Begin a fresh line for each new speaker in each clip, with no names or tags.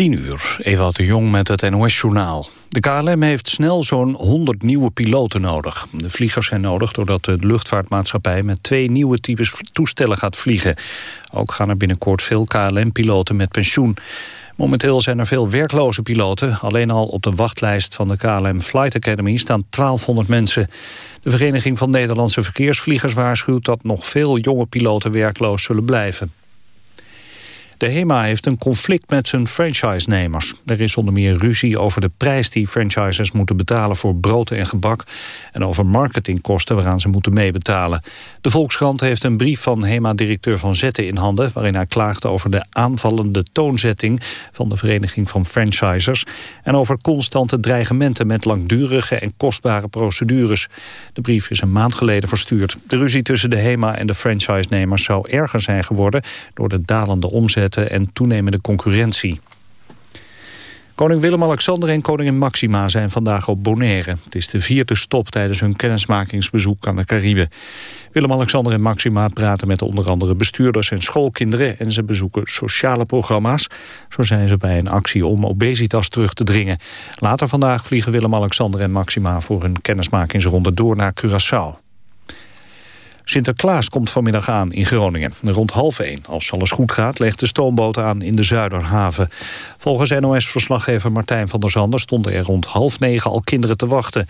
10 uur, Ewout de Jong met het NOS-journaal. De KLM heeft snel zo'n 100 nieuwe piloten nodig. De vliegers zijn nodig doordat de luchtvaartmaatschappij... met twee nieuwe types toestellen gaat vliegen. Ook gaan er binnenkort veel KLM-piloten met pensioen. Momenteel zijn er veel werkloze piloten. Alleen al op de wachtlijst van de KLM Flight Academy staan 1200 mensen. De Vereniging van Nederlandse Verkeersvliegers waarschuwt... dat nog veel jonge piloten werkloos zullen blijven. De HEMA heeft een conflict met zijn franchise-nemers. Er is onder meer ruzie over de prijs die franchisers moeten betalen voor brood en gebak... en over marketingkosten waaraan ze moeten meebetalen. De Volkskrant heeft een brief van HEMA-directeur Van Zetten in handen... waarin hij klaagt over de aanvallende toonzetting van de Vereniging van Franchisers... en over constante dreigementen met langdurige en kostbare procedures. De brief is een maand geleden verstuurd. De ruzie tussen de HEMA en de franchise-nemers zou erger zijn geworden... door de dalende omzet en toenemende concurrentie. Koning Willem-Alexander en koningin Maxima zijn vandaag op Bonaire. Het is de vierde stop tijdens hun kennismakingsbezoek aan de Cariben. Willem-Alexander en Maxima praten met onder andere bestuurders en schoolkinderen... en ze bezoeken sociale programma's. Zo zijn ze bij een actie om obesitas terug te dringen. Later vandaag vliegen Willem-Alexander en Maxima... voor een kennismakingsronde door naar Curaçao. Sinterklaas komt vanmiddag aan in Groningen. Rond half één, als alles goed gaat, legt de stoomboot aan in de Zuiderhaven. Volgens NOS-verslaggever Martijn van der Zanden stonden er rond half negen al kinderen te wachten.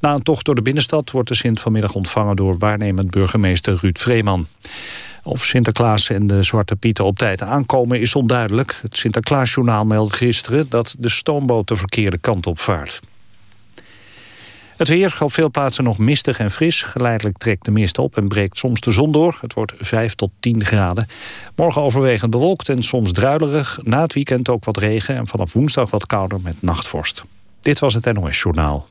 Na een tocht door de binnenstad wordt de Sint vanmiddag ontvangen door waarnemend burgemeester Ruud Vreeman. Of Sinterklaas en de Zwarte Pieten op tijd aankomen is onduidelijk. Het Sinterklaasjournaal meldde gisteren dat de stoomboot de verkeerde kant op vaart. Het weer op veel plaatsen nog mistig en fris. Geleidelijk trekt de mist op en breekt soms de zon door. Het wordt 5 tot 10 graden. Morgen overwegend bewolkt en soms druilerig. Na het weekend ook wat regen en vanaf woensdag wat kouder met nachtvorst. Dit was het NOS Journaal.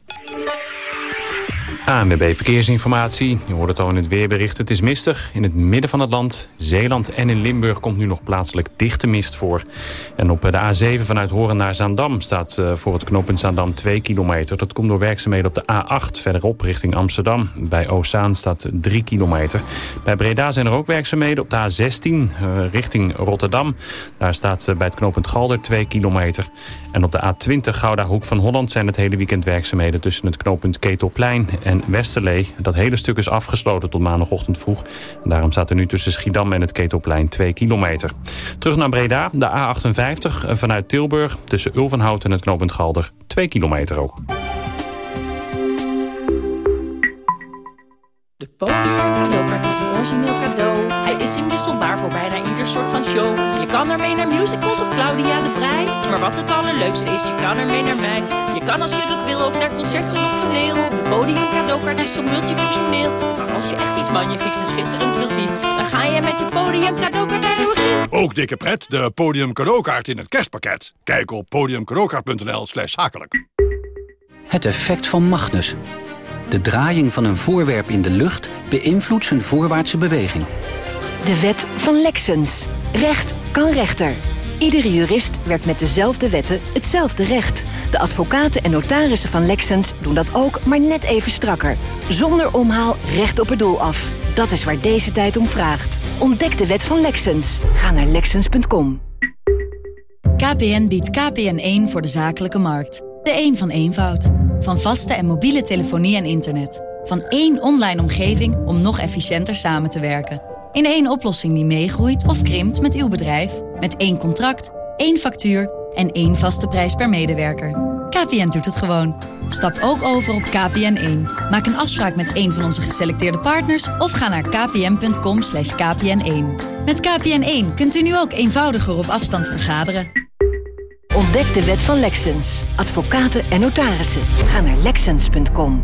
ANWB Verkeersinformatie. Je hoort het al in het weerbericht. Het is mistig in het midden van het land. Zeeland en in Limburg komt nu nog plaatselijk dichte mist voor. En op de A7 vanuit Horen naar Zaandam staat eh, voor het knooppunt Zaandam 2 kilometer. Dat komt door werkzaamheden op de A8 verderop richting Amsterdam. Bij Oostzaan staat 3 kilometer. Bij Breda zijn er ook werkzaamheden op de A16 uh, richting Rotterdam. Daar staat uh, bij het knooppunt Galder 2 kilometer. En op de A20 Gouda Hoek van Holland zijn het hele weekend werkzaamheden... tussen het knooppunt Ketelplein en Westerlee. Dat hele stuk is afgesloten tot maandagochtend vroeg. En daarom staat er nu tussen Schiedam en het Ketelplein 2 kilometer. Terug naar Breda, de A58 vanuit Tilburg... tussen Ulvenhout en het knooppunt Galder 2 kilometer ook.
De is een origineel cadeau. Is inwisselbaar voor bijna ieder soort van show. Je kan ermee naar musicals of Claudia de Brij. Maar wat het allerleukste is, je kan ermee naar mij. Je kan als je dat wil ook naar concerten of toneel. De podium cadeaukaart is zo multifunctioneel. Maar als je echt iets magnifieks en schitterends wil zien... dan ga je met je podium cadeaukaart naar de.
Ook dikke pret, de podium cadeaukaart in het kerstpakket. Kijk op podiumcadeaukaart.nl slash zakelijk.
Het effect van Magnus. De draaiing van een voorwerp in de lucht beïnvloedt zijn voorwaartse beweging.
De wet van Lexens. Recht kan rechter. Iedere jurist werkt met dezelfde wetten hetzelfde recht. De advocaten en notarissen van Lexens doen dat ook, maar net even strakker. Zonder omhaal recht op het doel af. Dat is waar deze tijd om vraagt. Ontdek de wet van Lexens. Ga naar Lexens.com.
KPN biedt KPN1 voor de zakelijke markt. De een van eenvoud. Van vaste en mobiele telefonie en internet. Van één online omgeving om nog efficiënter samen te werken. In één oplossing die meegroeit of krimpt met uw bedrijf. Met één contract, één factuur en één vaste prijs per medewerker. KPN doet het gewoon. Stap ook over op KPN1. Maak een afspraak met een van onze geselecteerde partners... of ga naar kpn.com kpn1. Met KPN1 kunt u nu ook eenvoudiger op afstand vergaderen.
Ontdek de wet van Lexens. Advocaten en notarissen. Ga naar Lexens.com.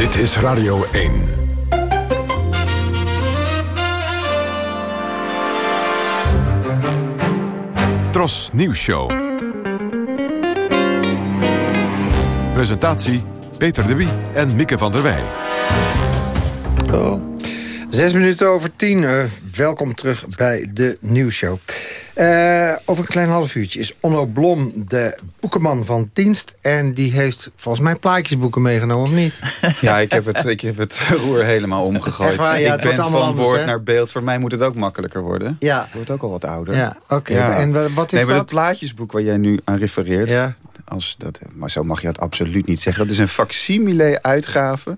Dit is Radio 1. Tros Nieuws Show. Presentatie Peter de Wie en Mieke van der Wij.
Oh. Zes minuten over tien. Uh, welkom terug bij de nieuwsshow. Uh, over een klein half uurtje is Onno Blom de boekenman van dienst. En die heeft volgens mij plaatjesboeken meegenomen, of niet?
Ja, ik heb het, ik heb het roer helemaal omgegooid.
Waar, ja,
ik ben van
anders,
woord naar beeld. Voor mij moet het ook makkelijker worden.
Ja.
Ik word ook al wat ouder.
Ja, oké. En wat is
nee, maar
dat?
het plaatjesboek waar jij nu aan refereert...
Ja.
Als dat, maar zo mag je dat absoluut niet zeggen. Dat is een facsimile uitgave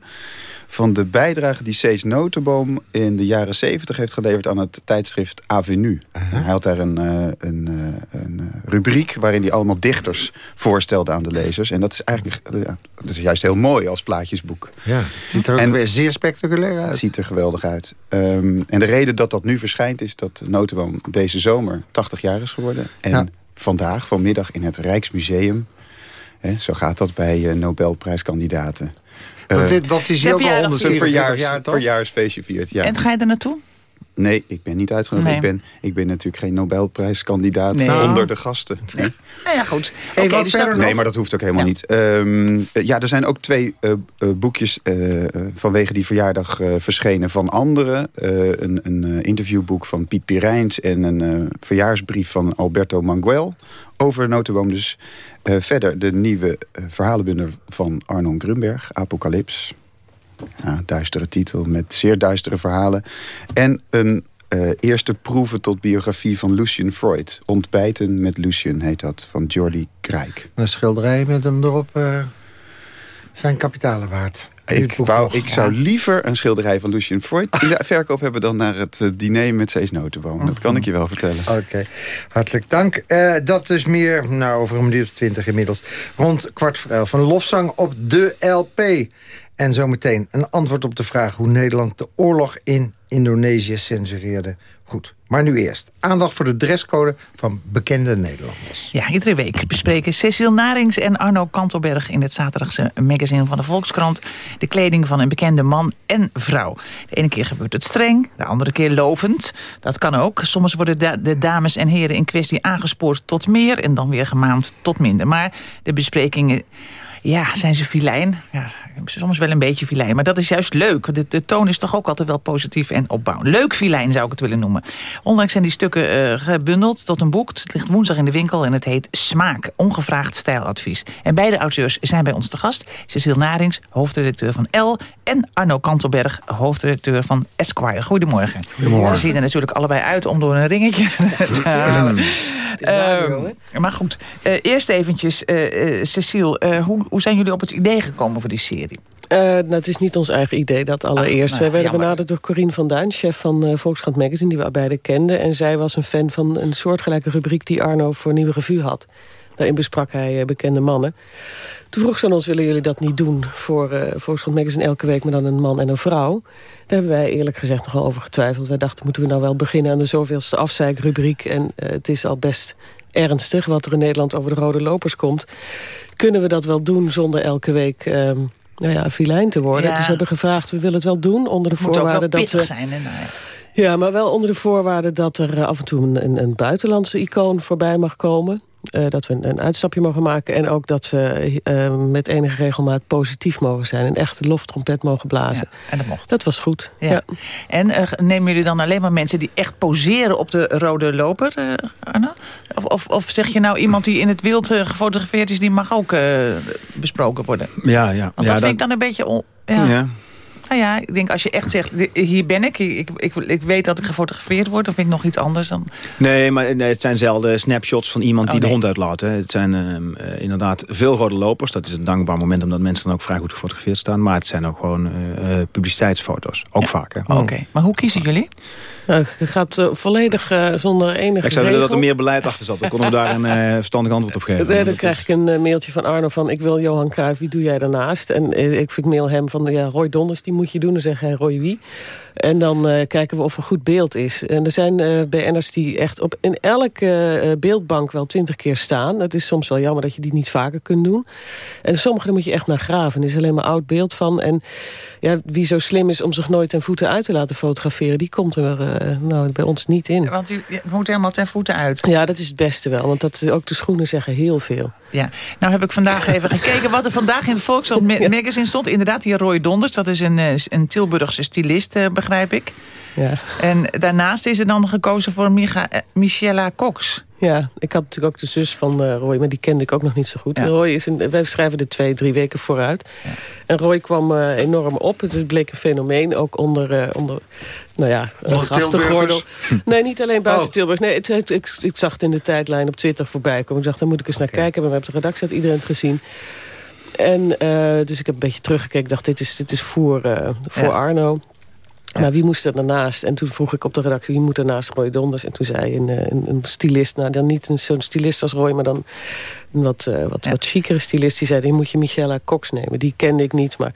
van de bijdrage die Cees Notenboom in de jaren 70 heeft geleverd aan het tijdschrift Avenue. Hij had daar een, uh, een, uh, een rubriek waarin hij allemaal dichters voorstelde aan de lezers. En dat is eigenlijk ja, dat is juist heel mooi als plaatjesboek.
Ja, het ziet er ook en, weer zeer spectaculair uit.
Het ziet er geweldig uit. Um, en de reden dat dat nu verschijnt is dat Notenboom deze zomer 80 jaar is geworden. En ja. vandaag, vanmiddag in het Rijksmuseum... Hè, zo gaat dat bij Nobelprijskandidaten.
Uh, dit, dat is hier ook al 124
verjaars,
jaar, toch?
verjaarsfeestje viert, ja.
En ga je er naartoe?
Nee, ik ben niet uitgenodigd. Nee. Ik, ben, ik ben natuurlijk geen Nobelprijskandidaat nee. onder de gasten. Nee.
Nou ja, goed.
Hey, okay, wat
dus
verder
nee, maar dat hoeft ook helemaal ja. niet. Um, ja, er zijn ook twee uh, uh, boekjes uh, vanwege die verjaardag verschenen van anderen. een, een interviewboek van Piet Pirijns en een verjaarsbrief van Alberto Manguel over Notenboom dus. Uh, verder de nieuwe uh, verhalenbundel van Arnon Grunberg, Apocalyps. Ja, duistere titel met zeer duistere verhalen. En een uh, eerste proeven tot biografie van Lucian Freud. Ontbijten met Lucian heet dat, van Jordi Krijk.
Een schilderij met hem erop zijn kapitalen waard.
Ik, wou, ik zou liever een schilderij van Lucian Freud in de verkoop hebben... dan naar het uh, diner met Cees Notenboom. Dat kan ik je wel vertellen.
Oké, okay. hartelijk dank. Uh, dat is meer, nou, over een minuut of twintig inmiddels. Rond kwart voor elf. Een lofzang op de LP. En zometeen een antwoord op de vraag... hoe Nederland de oorlog in Indonesië censureerde. Goed, maar nu eerst. Aandacht voor de dresscode van bekende Nederlanders.
Ja, iedere week bespreken Cecile Narings en Arno Kantelberg... in het zaterdagse magazine van de Volkskrant... de kleding van een bekende man en vrouw. De ene keer gebeurt het streng, de andere keer lovend. Dat kan ook. Soms worden de dames en heren in kwestie aangespoord tot meer... en dan weer gemaand tot minder. Maar de besprekingen... Ja, zijn ze filijn? Ja, soms wel een beetje filijn. Maar dat is juist leuk. De, de toon is toch ook altijd wel positief en opbouwend. Leuk filijn zou ik het willen noemen. Ondanks zijn die stukken uh, gebundeld tot een boek. Het ligt woensdag in de winkel en het heet Smaak. Ongevraagd stijladvies. En beide auteurs zijn bij ons te gast. Cecile Narings, hoofdredacteur van L. En Arno Kantelberg, hoofdredacteur van Esquire. Goedemorgen.
Goedemorgen.
Ze zien er natuurlijk allebei uit om door een ringetje te halen. Uh, maar goed, uh, eerst eventjes, uh, Cecile, hoe, hoe zijn jullie op het idee gekomen voor die serie?
nou, het is niet ons eigen idee, dat allereerst.
Ah,
Wij
nou,
werden
jammer.
benaderd door Corine van Duin, chef van Volkskrant Magazine... die we beide kenden. En zij was een fan van een soortgelijke rubriek die Arno voor Nieuwe Revue had. Daarin besprak hij bekende mannen. Toen vroeg ze aan ons, willen jullie dat niet doen voor Volkskrant Magazine elke week... maar dan een man en een vrouw? Daar hebben wij eerlijk gezegd nogal over getwijfeld. Wij dachten, moeten we nou wel beginnen aan de zoveelste afzeikrubriek? En uh, het is al best ernstig wat er in Nederland over de rode lopers komt. Kunnen we dat wel doen zonder elke week... Uh, nou ja, filijn te worden.
Ja.
Dus we hebben gevraagd, we willen het wel doen onder de
moet
voorwaarde
wel
dat we...
zijn. Hè? Nou, ja.
Maar wel onder de voorwaarde dat er uh, af en toe een, een buitenlandse icoon voorbij mag komen. Uh, dat we een, een, uitstapje mogen maken. En ook dat we uh, met enige regelmaat positief mogen zijn. Een echte loftrompet mogen blazen.
Ja, en dat mocht.
Dat was goed,
ja.
ja.
En uh, nemen jullie dan alleen maar mensen die echt poseren op de rode loper, Arno? Of, of, of, zeg je nou iemand die in het wild gefotografeerd is... die mag ook besproken worden?
Ja, ja.
Want
ja,
dat vind ik dan een beetje... On, ja.
Ja.
zeggen? Ja, ik denk als je echt zegt, hier ben ik, ik, ik, ik weet dat ik gefotografeerd word... of vind ik nog iets anders dan...
Nee, maar nee, het zijn zelden snapshots van iemand die oh, de hond uitlaat. Hè. Het zijn ehm, eh, inderdaad veel rode lopers. Dat is een dankbaar moment omdat mensen dan ook vrij goed gefotografeerd staan. Maar het zijn ook gewoon uh, publiciteitsfoto's. Ook vaak.
Oké, maar hoe kiezen jullie?
Nou, het gaat uh, volledig uh, zonder enige
Ik zou willen dat er meer beleid achter zat. Dan kon we daar een uh, verstandig antwoord op geven.
Dan krijg ik een mailtje van Arno van... ik wil Johan Cruijff, wie doe jij daarnaast? En ik, ik mail hem van, ja, Roy Donders, die moet je doen. Dan zeg hij, Roy wie? En dan uh, kijken we of er goed beeld is. En er zijn uh, BN'ers die echt op in elke uh, beeldbank wel twintig keer staan. Het is soms wel jammer dat je die niet vaker kunt doen. En sommige moet je echt naar graven. Er is alleen maar oud beeld van. En ja, wie zo slim is om zich nooit ten voeten uit te laten fotograferen... die komt er nou, bij ons niet in.
Want u moet helemaal ten voeten uit.
Ja, dat is het beste wel. Want dat, ook de schoenen zeggen heel veel.
Ja, nou heb ik vandaag even gekeken wat er vandaag in Volkskrant magazine stond. Inderdaad, die Roy Donders, dat is een, een Tilburgse stylist, begrijp ik. Ja. En daarnaast is er dan gekozen voor Micha, eh, Michela Cox.
Ja, ik had natuurlijk ook de zus van uh, Roy, maar die kende ik ook nog niet zo goed. Roy is een, wij schrijven er twee, drie weken vooruit. Ja. En Roy kwam uh, enorm op. Het bleek een fenomeen, ook onder, uh, onder nou ja, een grachtengordel. Nee, niet alleen buiten oh. Tilburg. Nee, het, het, ik, ik, zag het in de tijdlijn op Twitter voorbij komen. Ik dacht, daar moet ik eens naar kijken. Maar we hebben de redactie had iedereen het gezien. En dus ik heb een beetje teruggekeken. Ik dacht, dit is, dit is voor, voor ja. Arno. Maar wie moest er daarnaast? En toen vroeg ik op de redactie, wie moet er naast Roy Donders? En toen zei een, een, een stylist, nou dan niet zo'n stylist als Roy... maar dan wat, uh, wat, ja. wat chicere stylist, die zei... die moet je Michela Cox nemen. Die kende ik niet, maar...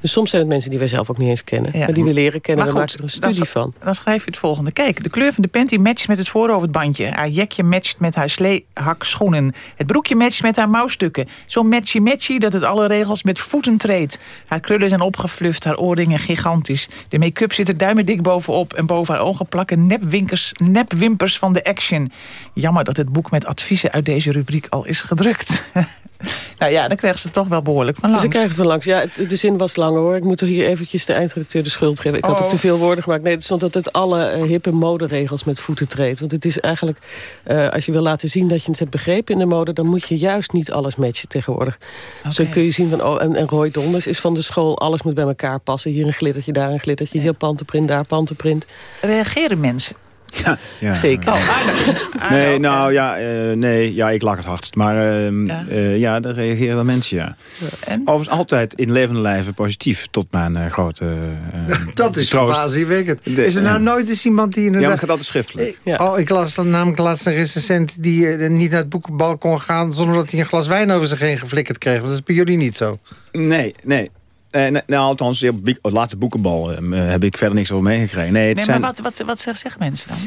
Dus soms zijn het mensen die wij zelf ook niet eens kennen. Ja. Maar die we leren kennen, maar we maken er een studie
dan,
van.
Dan schrijf je het volgende. Kijk, de kleur van de panty matcht met het vooroverbandje. Haar jekje matcht met haar sleehakschoenen. Het broekje matcht met haar mouwstukken. Zo matchy-matchy dat het alle regels met voeten treedt. Haar krullen zijn opgefluft, haar oorringen gigantisch. De make-up zit er duimendik bovenop... en boven haar ogen plakken nepwinkers, nepwimpers van de action. Jammer dat het boek met adviezen uit deze rubriek al is gedrukt. nou ja, dan krijgen ze toch wel behoorlijk van langs.
Ze krijgen van langs. Ja, de zin was langer hoor. Ik moet er hier eventjes de eindredacteur de schuld geven. Ik had oh. ook te veel woorden gemaakt. Nee, het stond dat het alle uh, hippe moderegels met voeten treedt. Want het is eigenlijk, uh, als je wil laten zien dat je het hebt begrepen in de mode... dan moet je juist niet alles matchen tegenwoordig. Okay. Zo kun je zien van, oh, en, en Roy Donders is van de school... alles moet bij elkaar passen. Hier een glittertje, daar een glittertje. Hier pantenprint, daar pantenprint.
Reageren mensen
ja, ja, Zeker.
Oh, nee, nou ja, uh, nee, ja, ik lach het hardst. Maar uh, ja. Uh, ja, daar reageren wel mensen, ja. En? Overigens altijd in levende lijven positief, tot mijn uh, grote
Dat is verbazingwekkend. Is er nou nooit eens iemand die... Inderdaad...
Ja, maar gaat altijd schriftelijk.
Ja. Oh, ik las dan namelijk laatst een recensent die niet naar het boekenbal kon gaan... zonder dat hij een glas wijn over zich heen geflikkerd kreeg. Dat is bij jullie niet zo.
Nee, nee. Uh, nou, althans, het laatste boekenbal uh, heb ik verder niks over meegekregen. Nee, het
nee,
zijn...
maar wat, wat, wat zeggen mensen dan?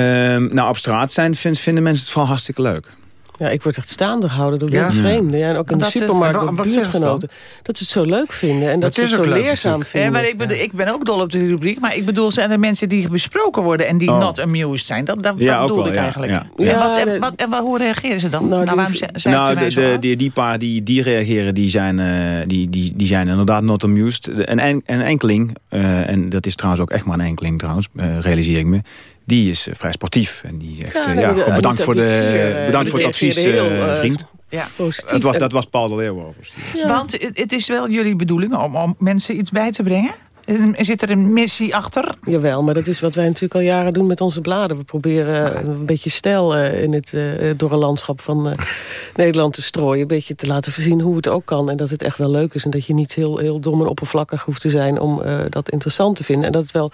Uh, nou, op straat zijn, vinden mensen het vooral hartstikke leuk.
Ja, ik word echt staande gehouden door ja. vreemden. Ja, en ook in de supermarkt door buurtgenoten. Dat ze het zo leuk vinden en dat, ze het zo leerzaam vinden.
Ja, maar ik, bedoel, ik ben ook dol op de rubriek. Maar ik bedoel, zijn er mensen die besproken worden... en die oh. not amused zijn? Dat, dat, dat bedoelde ik eigenlijk. Ja. En, wat, en, wat, en, hoe reageren ze dan? Nou, nou waarom zijn nou, de,
de, die, die paar die, die reageren, die zijn, uh, die, die, die zijn inderdaad not amused. Een, en, een enkeling, uh, en dat is trouwens ook echt maar een enkeling trouwens, uh, realiseer ik me die is vrij sportief. En die echt, ja, ja, ja bedankt voor, de, bedankt voor het advies, heel, vriend. Ja. Het was, dat was Paul de Leeuw overigens.
Want het is wel jullie bedoeling om, om mensen iets bij te brengen? Zit er een missie achter?
Jawel, maar dat is wat wij natuurlijk al jaren doen met onze bladen. We proberen een beetje stijl in het door een landschap van Nederland te strooien. Een beetje te laten voorzien hoe het ook kan. En dat het echt wel leuk is. En dat je niet heel, heel dom en oppervlakkig hoeft te zijn om dat interessant te vinden. En dat het wel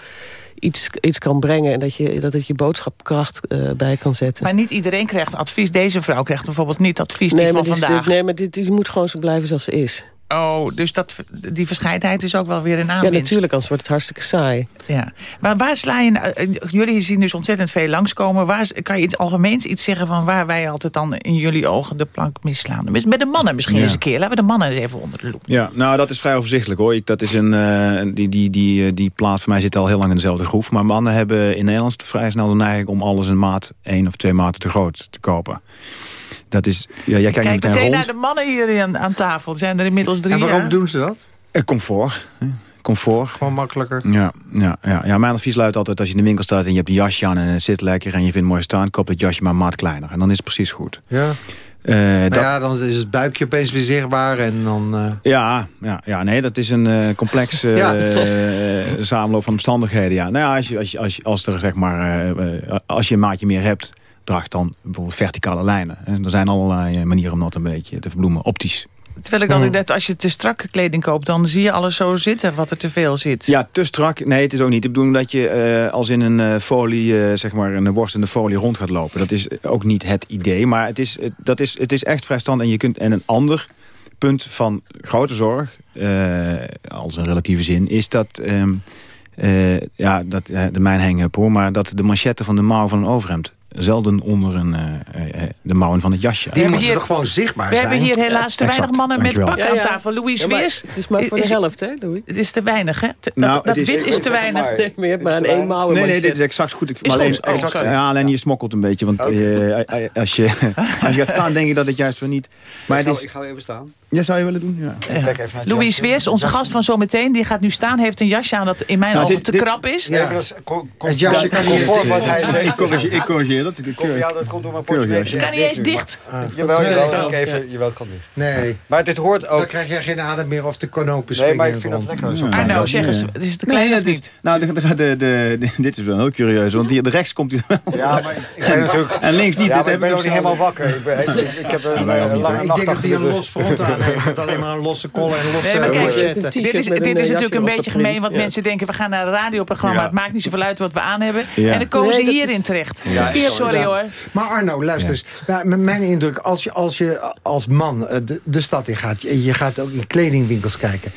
iets, iets kan brengen... en dat, je, dat het je boodschapkracht uh, bij kan zetten.
Maar niet iedereen krijgt advies. Deze vrouw krijgt bijvoorbeeld niet advies nee, van vandaag.
nee, maar die, die moet gewoon zo blijven zoals ze is.
Oh, dus dat, die verscheidenheid is ook wel weer een aanwinst.
Ja, natuurlijk, anders wordt het hartstikke saai.
Ja. Maar waar sla je... Nou, eh, jullie zien dus ontzettend veel langskomen. Waar, kan je in het algemeens iets zeggen van waar wij altijd dan in jullie ogen de plank misslaan? Met de mannen misschien eens een keer. Laten we de mannen eens even onder de loep.
Ja, nou dat is vrij overzichtelijk hoor. Ik, dat is een, uh, die, die, die, eh, die plaat voor mij zit al heel lang in dezelfde groef. Maar mannen hebben in Nederland vrij snel de neiging om alles een maat, één of twee maten te groot te kopen. Dat is, ja, jij kijkt
Kijk meteen, naar de mannen hier aan, aan tafel. Er zijn er inmiddels drie.
En waarom doen ze dat?
Uh, comfort. Comfort.
Gewoon makkelijker.
Ja, ja, ja, ja, mijn advies luidt altijd... als je in de winkel staat en je hebt een jasje aan en het zit lekker... en je vindt mooi staan, koop dat jasje maar maat kleiner. En dan is het precies goed.
Ja.
Eh, dat-
ja, dan is het buikje opeens weer zichtbaar en dan... eh,
Ja, ja, ja, nee, dat is een eh, complex eh,
Ja.
eh, samenloop van omstandigheden. Ja. Nou ja, als, je, als, je, als, je, als er zeg maar, eh, eh, als je een maatje meer hebt, draag dan bijvoorbeeld verticale lijnen. En er zijn allerlei eh, manieren om dat een beetje te verbloemen, optisch.
Terwijl ik altijd net, als je te strakke kleding koopt... dan zie je alles zo zitten wat er te veel zit.
Ja, te strak. Nee, het is ook niet. Ik bedoel dat je eh, als in een eh, folie, zeg maar, een worstende folie rond gaat lopen. Dat is ook niet het idee. Maar het is, dat is, het is echt vrij stand. En, je kunt, en een ander punt van grote zorg, als een relatieve zin, is dat... ehm, eh, ja, dat, de mijn hangen hoor, maar dat de manchetten van de mouw van een overhemd zelden onder een, eh, eh, de mouwen van het jasje.
Die moeten
hier-
toch gewoon zichtbaar
We
zijn?
hebben hier helaas te
Exact,
weinig mannen met pak
Ja,
aan tafel. Louis
Ja, maar
Weers...
het is maar voor de helft, hè, Louis?
Het is te weinig, hè? Dat,
Nou,
dat
is-
wit is te weinig.
Nee, maar je hebt maar een één mouwen
Nee, nee, dit is exact goed. Ik,
Is
maar alleen,
goed. Oh,
exact-
sorry.
ja, alleen je smokkelt een beetje. Want eh, als, je, als je gaat staan, denk je dat het juist wel niet... Maar het is,
ga even staan.
Ja, zou je willen doen? Ja.
Kijk even naar het
Louis
jasje.
Weers, onze gast van zometeen, die gaat nu staan. heeft een jasje aan dat in mijn
Nou,
ogen
dit-
te
dit-
krap is.
Maar dat
Het jasje kan niet eens
wat hij
dicht.
zegt.
Ik corrigeer, ik corrigeer dat. Ik
Kom, ja, dat komt door mijn portemonnee.
jasje.
Kan niet eens dicht.
Jawel, jawel. Even, jawel, het kan dicht.
Nee,
Maar dit hoort
dan
ook...
krijg je geen adem meer of de konopen
Nee, maar ik vind dat lekker. Zo.
Ah, nou, zeg eens, is het te klein
Nee,
of
het
niet?
nou, dit is wel heel curieus. Want hier de rechts komt u...
Ja, maar ik ben natuurlijk...
En links niet.
Ja, ik ben
ik
nog niet helemaal wakker. Ik, ik, ik heb een eh,
niet,
lange
Ik
nacht
denk dat hij
de
een los front aan heeft. Met alleen maar een losse kollen en losse
Nee, kijk, Dit is, dit is
eh,
natuurlijk een beetje gemeen, want
ja.
mensen denken... we gaan naar een radioprogramma,
Ja.
het maakt niet zoveel uit wat we aan hebben.
Ja.
En dan komen ze
Nee,
hierin
is-
terecht.
Ja,
Sorry,
sorry.
hoor.
Maar Arno, luister eens. Mijn indruk, als je als, je als man eh, de, de stad in gaat... Je gaat ook in kledingwinkels kijken...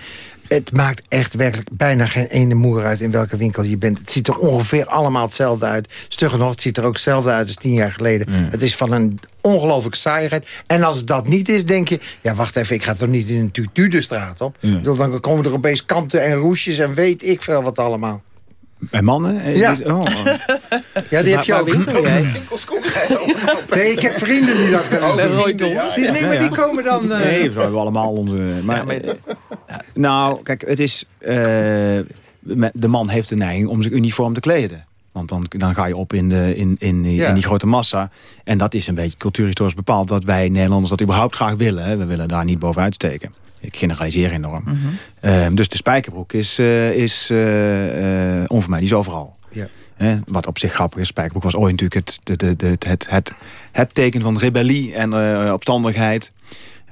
Het maakt echt werkelijk bijna geen ene moer uit in welke winkel je bent. Het ziet er ongeveer allemaal hetzelfde uit. Het ziet er ook hetzelfde uit als tien jaar geleden. Het is van een ongelooflijk saaiigheid. En als dat niet is, denk je... Ja, wacht even, ik ga toch niet in een tutu de straat op?
Ja.
Dan komen er opeens kanten en roesjes en weet ik veel wat allemaal.
Bij mannen? Eh,
Ja.
oh,
Ja, die heb
Waar-
je ook.
Winkels.
Nee, ik heb vrienden die dat
Bij
doen. Nee, maar die komen dan... eh,
Nee, we hebben allemaal onze... Maar, eh, nou, kijk, het is... eh, de man heeft de neiging om zich uniform te kleden. Want dan, dan ga je op in, de, in, in,
Ja.
in die grote massa. En dat is een beetje cultuurhistorisch bepaald... dat wij Nederlanders dat überhaupt graag willen. Hè. We willen daar niet bovenuit steken. Ik generaliseer enorm. Ehm, dus de spijkerbroek is, eh, is eh, onvermijdelijk. Die is overal.
Ja.
Wat op zich grappig is. Spijkerbroek was ooit natuurlijk het, de, het, het, het teken van rebellie en opstandigheid.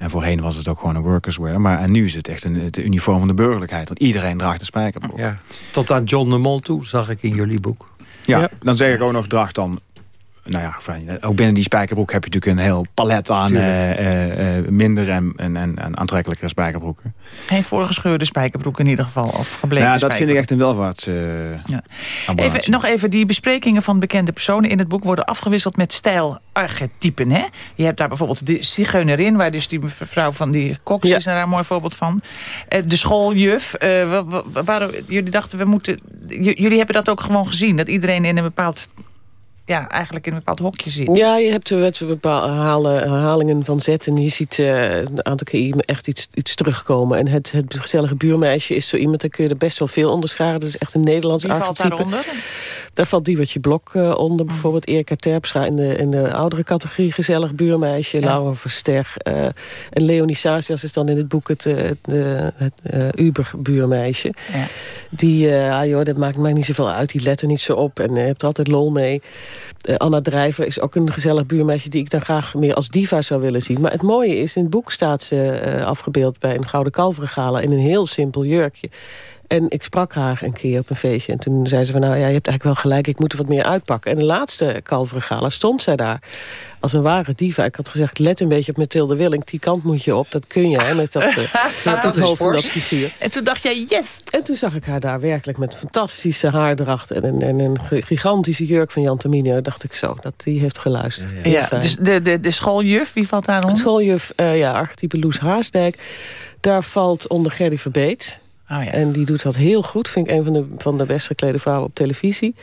En voorheen was het ook gewoon een workerswear. Maar en nu is het echt een, het uniform van de burgerlijkheid. Want iedereen draagt een spijkerbroek.
Ja. Tot aan John de Mol toe, zag ik in jullie boek.
Ja,
Ja.
dan zeg ik ook nog, draag dan... Nou ja, fijn, ook binnen die spijkerbroek heb je natuurlijk een heel palet aan eh, eh, eh, minder en, en, en, en aantrekkelijkere spijkerbroeken.
Geen voorgescheurde spijkerbroek in ieder geval. Of gebleekte
Ja, dat vind ik echt een welvaarts eh,
Ja. Even, nog even, die besprekingen van bekende personen in het boek... worden afgewisseld met stijlarchetypen. Hè? Je hebt daar bijvoorbeeld de zigeunerin... waar dus die mevrouw van die Cox
Ja.
is daar een mooi voorbeeld van. Eh, de schooljuf. eh, wa- wa- waarom, jullie dachten, we moeten... j- jullie hebben dat ook gewoon gezien. Dat iedereen in een bepaald... Ja, eigenlijk in een bepaald hokje zit.
Ja, je hebt, je bepaalde herhalingen van zetten. Je ziet eh, een aantal keer echt iets, iets terugkomen. En het, het gezellige buurmeisje is zo iemand... daar kun je er best wel veel onderscharen. Dat is echt een Nederlands
Wie valt
archetype.
daaronder?
Daar valt Diewertje Blok eh, onder. Bijvoorbeeld Erika Terpstra in de, in de oudere categorie. Gezellig buurmeisje.
Ja.
Laura Verster. eh, en Leonie Sasias is dan in het boek het, het, het Uber-buurmeisje.
Ja.
Die, ah joh, dat maakt mij niet zoveel uit. Die let er niet zo op en eh, hebt er altijd lol mee. Eh, Anna Drijver is ook een gezellig buurmeisje... die ik dan graag meer als diva zou willen zien. Maar het mooie is, in het boek staat ze eh, afgebeeld... bij een Gouden Kalvergala in een heel simpel jurkje. En ik sprak haar een keer op een feestje. En toen zei ze van, nou ja, je hebt eigenlijk wel gelijk... ik moet er wat meer uitpakken. En de laatste Kalvergala stond zij daar als een ware diva. Ik had gezegd, let een beetje op Mathilde Willink. Die kant moet je op, dat kun je. Hè, met dat, eh,
dat
dat
is
hoofd en dat figuur.
En toen dacht jij, yes!
En toen zag ik haar daar werkelijk met een fantastische haardracht... en een, en een gigantische jurk van Jan Termine. dacht ik zo, dat die heeft geluisterd.
Ja,
fijn.
dus de, de, de schooljuf, wie valt daaronder?
Schooljuf, eh, ja, archetype Loes Haasdijk. Daar valt onder Gerry Verbeet.
Oh, ja.
En die doet dat heel goed. Vind ik een van de, van de best geklede vrouwen op televisie.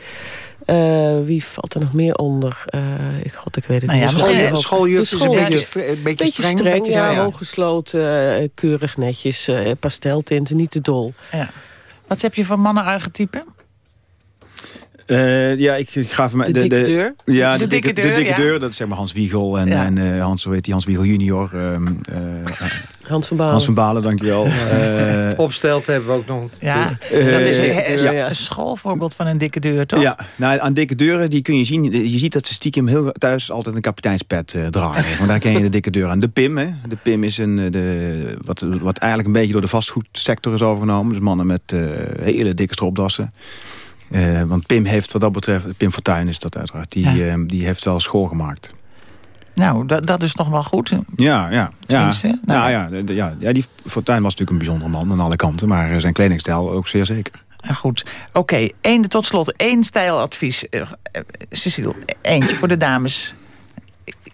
Eh, wie valt er nog meer onder? Eh, ik, God, ik weet het
Nou ja,
niet.
misschien-
Schooljuf-
schooljuf is een beetje, een beetje
Beetje
streng.
streng,
beetje
ja, hooggesloten, eh, keurig netjes, eh, pasteltinten, niet te dol.
Ja. Wat heb je van mannenarchetypen?
Uh, ja, ik, ik ga even...
De, de, dikke deur?
Ja,
de,
de, dikke, deur, de dikke deur. Dat is zeg maar Hans Wiegel en, ja. en uh, Hans, hoe heet die, Hans Wiegel junior. Um, uh,
Hans van Balen.
Hans van Balen, dankjewel.
Opstelt hebben we ook nog.
Ja, dat is een, ja. een schoolvoorbeeld van een dikke deur, toch?
Ja, nou, aan dikke deuren die kun je zien. Je ziet dat ze stiekem heel thuis altijd een kapiteinspet dragen. Want daar ken je de dikke deur aan. De PIM, hè. De PIM is een, de, wat, wat eigenlijk een beetje door de vastgoedsector is overgenomen. Dus mannen met hele dikke stropdassen. Uh, want Pim heeft wat dat betreft, Pim Fortuyn is dat uiteraard, die, ja. uh, die heeft wel school gemaakt.
Nou, dat, dat is toch wel goed.
Ja, ja. Ja,
nou,
ja, ja, ja, ja, die Fortuyn was natuurlijk een bijzondere man aan alle kanten, maar zijn kledingstijl ook zeer zeker.
Goed. Oké, okay. tot slot één stijladvies. Uh, Cecile, eentje voor de dames.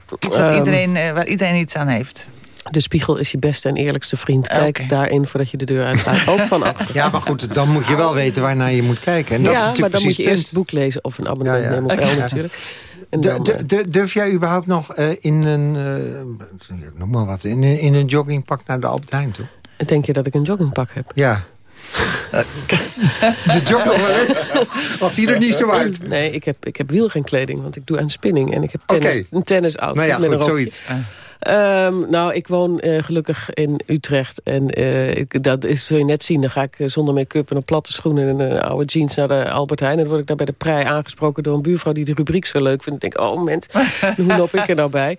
Wat iedereen, waar iedereen iets aan heeft.
De spiegel is je beste en eerlijkste vriend. Kijk okay. daarin voordat je de deur uitgaat. Ook van achter.
Ja, maar goed, dan moet je wel weten waarnaar je moet kijken. En dat
ja,
is natuurlijk
maar dan moet je
punt.
eerst het boek lezen of een abonnement ja, ja. nemen op okay. L natuurlijk.
De, de, de, durf jij überhaupt nog uh, in een, uh, noem maar wat, in, in een joggingpak naar de Albert Heijn toe?
Denk je dat ik een joggingpak heb?
Ja. wel eens? Als ziet er niet zo uit.
Nee, ik heb, ik heb wielrenkleding, want ik doe aan spinning. En ik heb tennis, okay. een tennisoutfit.
Nou ja,
met
goed,
een
zoiets.
Um, nou, ik woon uh, gelukkig in Utrecht. En uh, ik, dat is, zul je net zien. Dan ga ik uh, zonder make-up en een platte schoenen en een oude jeans naar de Albert Heijn. En dan word ik daar bij de prei aangesproken door een buurvrouw die de rubriek zo leuk vindt. Ik denk, oh mens, hoe loop ik er nou bij?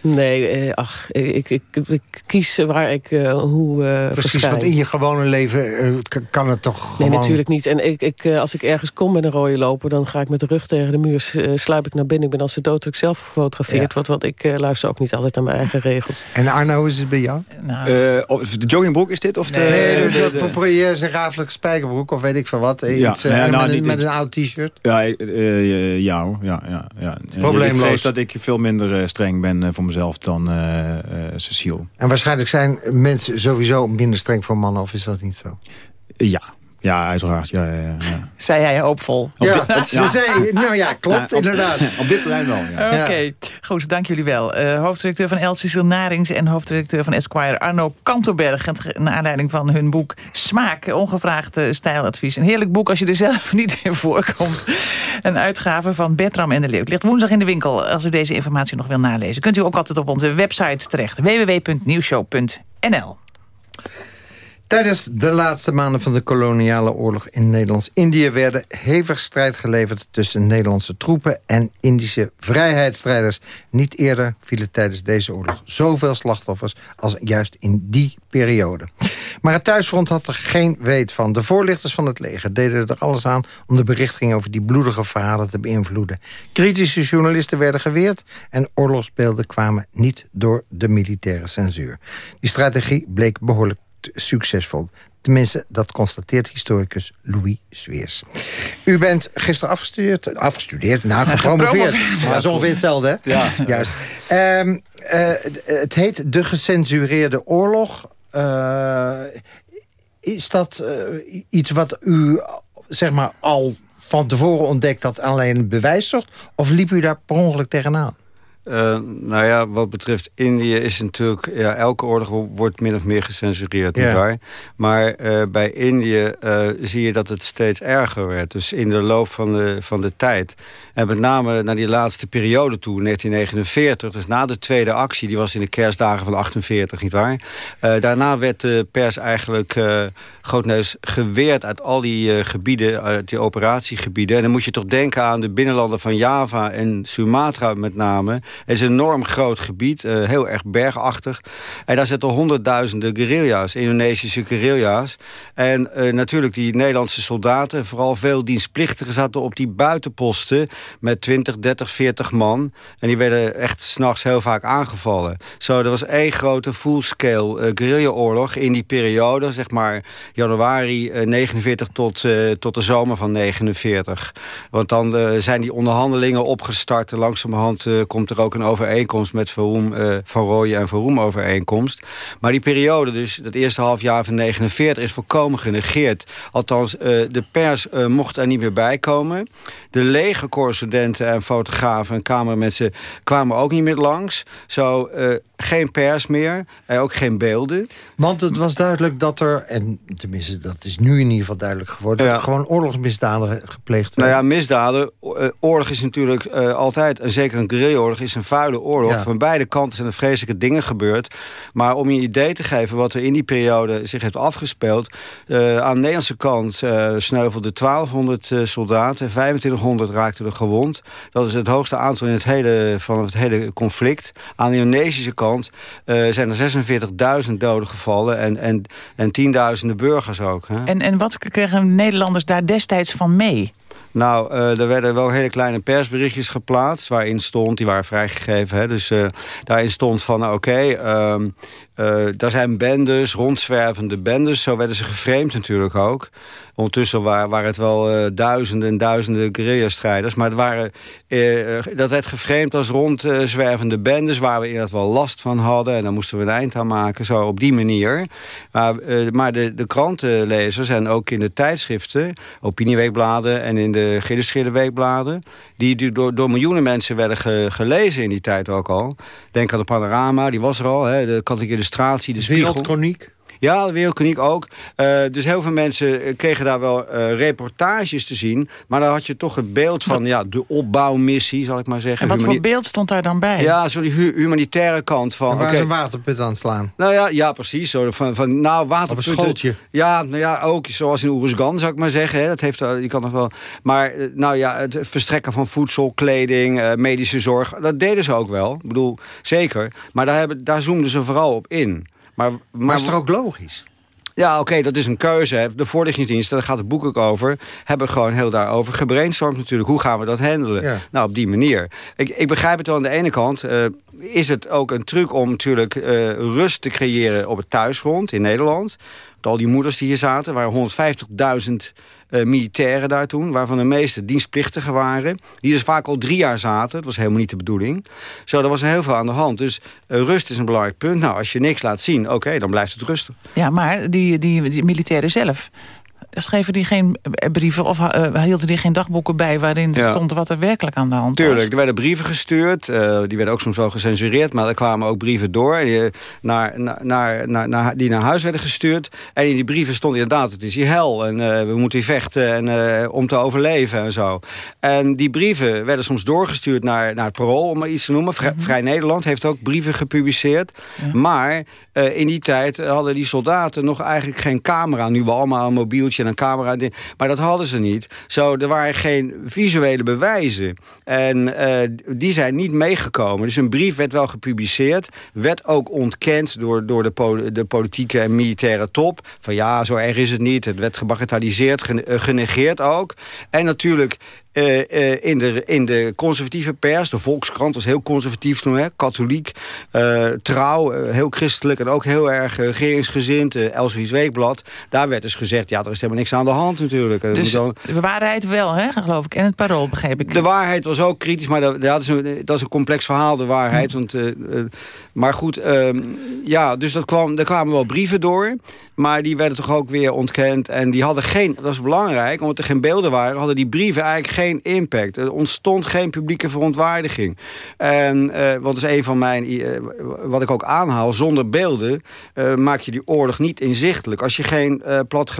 Nee, eh, ach, ik, ik, ik, kies waar ik uh, hoe uh,
Precies,
verschijn.
want in je gewone leven uh, kan het toch
Nee,
gewoon...
natuurlijk niet. En ik, ik, als ik ergens kom met een rode loper... dan ga ik met de rug tegen de muur, sluip ik naar binnen. Ik ben als de dood dat ik zelf gefotografeerd ja. word... want ik luister ook niet altijd naar mijn eigen regels.
En Arno, hoe is het bij jou?
Nou. de joggingbroek is dit? Of de,
nee, de, de, de, de, de zijn rafelijke spijkerbroek of weet ik veel wat.
Ja,
Iets, nee, nou, met, een, met een oud t-shirt.
Ja, ja, ja, ja, ja.
Probleemloos.
Ik vrees dat ik veel minder streng ben voor mezelf dan... Uh, Cecile.
En waarschijnlijk zijn mensen sowieso minder streng voor mannen, of is dat niet zo?
Ja, ja, uiteraard. Ja, ja, ja.
Zei jij hoopvol?
Op ja, zei, nou ja, klopt,
ja, op,
inderdaad.
Op dit terrein wel, ja.
Oké, okay. goed, dank jullie wel. Uh, hoofdredacteur van El Cecil Narings en hoofdredacteur van Esquire Arno Kantelberg. Naar aanleiding van hun boek Smaak, ongevraagd uh, stijladvies. Een heerlijk boek als je er zelf niet in voorkomt. Een uitgave van Bertram en de Leeuw. Het ligt woensdag in de winkel als u deze informatie nog wil nalezen. Kunt u ook altijd op onze website terecht. www.nieuwshow.nl
Tijdens de laatste maanden van de koloniale oorlog in Nederlands-Indië... werden hevig strijd geleverd tussen Nederlandse troepen en Indische vrijheidsstrijders. Niet eerder vielen tijdens deze oorlog zoveel slachtoffers als juist in die periode. Maar het thuisfront had er geen weet van. De voorlichters van het leger deden er alles aan om de berichting over die bloedige verhalen te beïnvloeden. Kritische journalisten werden geweerd en oorlogsbeelden kwamen niet door de militaire censuur. Die strategie bleek behoorlijk succesvol. Tenminste, dat constateert historicus Louis Sweers. U bent gisteren afgestudeerd, afgestudeerd, nou gepromoveerd. Maar dat is ongeveer hetzelfde, hè?
Ja.
Juist. Um, uh, het heet De Gecensureerde Oorlog. Uh, is dat uh, iets wat u, zeg maar, al van tevoren ontdekt dat alleen bewijs zocht? Of liep u daar per ongeluk tegenaan?
Uh, nou ja, wat betreft Indië is natuurlijk... Ja, elke oorlog wordt min of meer gecensureerd,
Ja.
nietwaar? Maar uh, bij Indië uh, zie je dat het steeds erger werd. Dus in de loop van de, van de tijd. En met name naar die laatste periode toe, 1949... dus na de tweede actie, die was in de kerstdagen van 48, nietwaar? daarna werd de pers eigenlijk grootneus geweerd... uit al die gebieden, uit die operatiegebieden. En dan moet je toch denken aan de binnenlanden van Java en Sumatra met name... Het is een enorm groot gebied, uh, heel erg bergachtig. En daar zitten honderdduizenden guerrilla's, Indonesische guerrilla's. En uh, natuurlijk die Nederlandse soldaten, vooral veel dienstplichtigen... zaten op die buitenposten met 20, 30, 40 man. En die werden echt s'nachts heel vaak aangevallen. Zo, er was één grote full-scale guerrillaoorlog in die periode... zeg maar januari 49 tot, tot de zomer van 49. Want dan zijn die onderhandelingen opgestart... langzamerhand komt er ook een overeenkomst met Verhoem, uh, Van Rooyen en Verhoem overeenkomst. Maar die periode, dus dat eerste half jaar van 49, is volkomen genegeerd. Althans, uh, de pers uh, mocht er niet meer bij komen. De lege correspondenten en fotografen en cameramensen kwamen ook niet meer langs. Zo geen pers meer en ook geen beelden.
Want het was duidelijk dat er, en tenminste dat is nu in ieder geval duidelijk geworden... Ja. gewoon oorlogsmisdaden gepleegd
werden. Nou ja, misdaden. Oorlog is natuurlijk uh, altijd, en zeker een guerrillaoorlog... is een vuile oorlog. Ja. Van beide kanten zijn er vreselijke dingen gebeurd. Maar om je een idee te geven wat er in die periode zich heeft afgespeeld... Uh, aan de Nederlandse kant uh, sneuvelden 1200 soldaten... 2500 raakten er gewond. Dat is het hoogste aantal in het hele, van het hele conflict. Aan de Indonesische kant zijn er 46.000 doden gevallen en, en, en tienduizenden burgers ook. Hè?
En, en wat kregen Nederlanders daar destijds van mee?
Nou, uh, er werden wel hele kleine persberichtjes geplaatst... waarin stond, die waren vrijgegeven... Hè, dus uh, daarin stond van, oké, okay, um, uh, daar zijn bendes, rondzwervende bendes. Zo werden ze geframed natuurlijk ook. Ondertussen waren, waren het wel uh, duizenden en duizenden guerrilla-strijders. Maar het waren, uh, dat werd geframed als rondzwervende bendes... waar we inderdaad wel last van hadden. En daar moesten we een eind aan maken, zo op die manier. Maar, maar de, de krantenlezers en ook in de tijdschriften... opinieweekbladen en in de geïllustreerde weekbladen... die door, door miljoenen mensen werden ge, gelezen in die tijd ook al. Denk aan de Panorama, die was er al. Hè, de katholieke illustratie, de spiegel.
Wereldkroniek.
Ja, de Wereldkliniek ook. Uh, dus heel veel mensen kregen daar wel uh, reportages te zien. Maar dan had je toch het beeld van ja, de opbouwmissie, zal ik maar zeggen.
En wat Humani voor beeld stond daar dan bij?
Ja, zo die hu humanitaire kant van...
En waar okay. ze een waterput aan het slaan?
Nou ja, ja precies. Zo van, van, nou, waterputten...
Of een schooltje.
Ja, nou ja, ook zoals in Oeruzgan, zou ik maar zeggen. Hè. Dat heeft, je kan nog wel... Maar nou ja, het verstrekken van voedsel, kleding, uh, medische zorg... dat deden ze ook wel. Ik bedoel, zeker. Maar daar, hebben, daar zoomden ze vooral op in. Maar, maar,
maar is toch ook logisch?
Ja, oké, okay, dat is een keuze. De voorlichtingsdiensten, daar gaat het boek ook over... hebben gewoon heel daarover gebrainstormd natuurlijk. Hoe gaan we dat handelen? Ja. Nou, op die manier. Ik, ik begrijp het wel aan de ene kant. Uh, is het ook een truc om natuurlijk uh, rust te creëren op het thuisgrond in Nederland. Al die moeders die hier zaten, waren 150.000 uh, militairen daar toen... waarvan de meeste dienstplichtigen waren. Die dus vaak al drie jaar zaten. Dat was helemaal niet de bedoeling. Zo, er was heel veel aan de hand. Dus uh, rust is een belangrijk punt. Nou, als je niks laat zien, oké, dan blijft het rustig.
Ja, maar die, die, die militairen zelf schreven die geen brieven of uh, hielden die geen dagboeken bij... waarin ja. stond wat er werkelijk aan de hand
Tuurlijk,
was?
er werden brieven gestuurd. Uh, die werden ook soms wel gecensureerd, maar er kwamen ook brieven door... Die naar, naar, naar, naar, die naar huis werden gestuurd. En in die brieven stond inderdaad, het is hier hel... en uh, we moeten hier vechten en, om te overleven en zo. En die brieven werden soms doorgestuurd naar, naar het Parool, om maar iets te noemen. Vrij, Vrij Nederland heeft ook brieven gepubliceerd. Ja. Maar in die tijd hadden die soldaten nog eigenlijk geen camera. Nu we allemaal een mobieltje en een camera. Maar dat hadden ze niet. Zo, er waren geen visuele bewijzen. En uh, die zijn niet meegekomen. Dus een brief werd wel gepubliceerd. Werd ook ontkend door, door de, de politieke en militaire top. Van ja, zo erg is het niet. Het werd gebagatelliseerd, genegeerd ook. En natuurlijk uh, uh, in, de, in de conservatieve pers, de Volkskrant was heel conservatief toen, hè, katholiek, uh, trouw, heel christelijk en ook heel erg regeringsgezind, uh, Elsewie's Weekblad. Daar werd dus gezegd, ja, er is helemaal niks aan de hand natuurlijk.
Dus
dan...
de waarheid wel, hè, geloof ik, en het parool, begreep ik.
De waarheid was ook kritisch, maar dat, dat, is, een, dat is een complex verhaal, de waarheid. Hm. Want, maar goed, ehm, ja, dus dat kwam, er kwamen wel brieven door, maar die werden toch ook weer ontkend. En die hadden geen, dat is belangrijk, omdat er geen beelden waren, hadden die brieven eigenlijk geen impact. Er ontstond geen publieke verontwaardiging. En, want dat is een van mijn, uh, wat ik ook aanhaal, zonder beelden uh, maak je die oorlog niet inzichtelijk. Als je geen, plat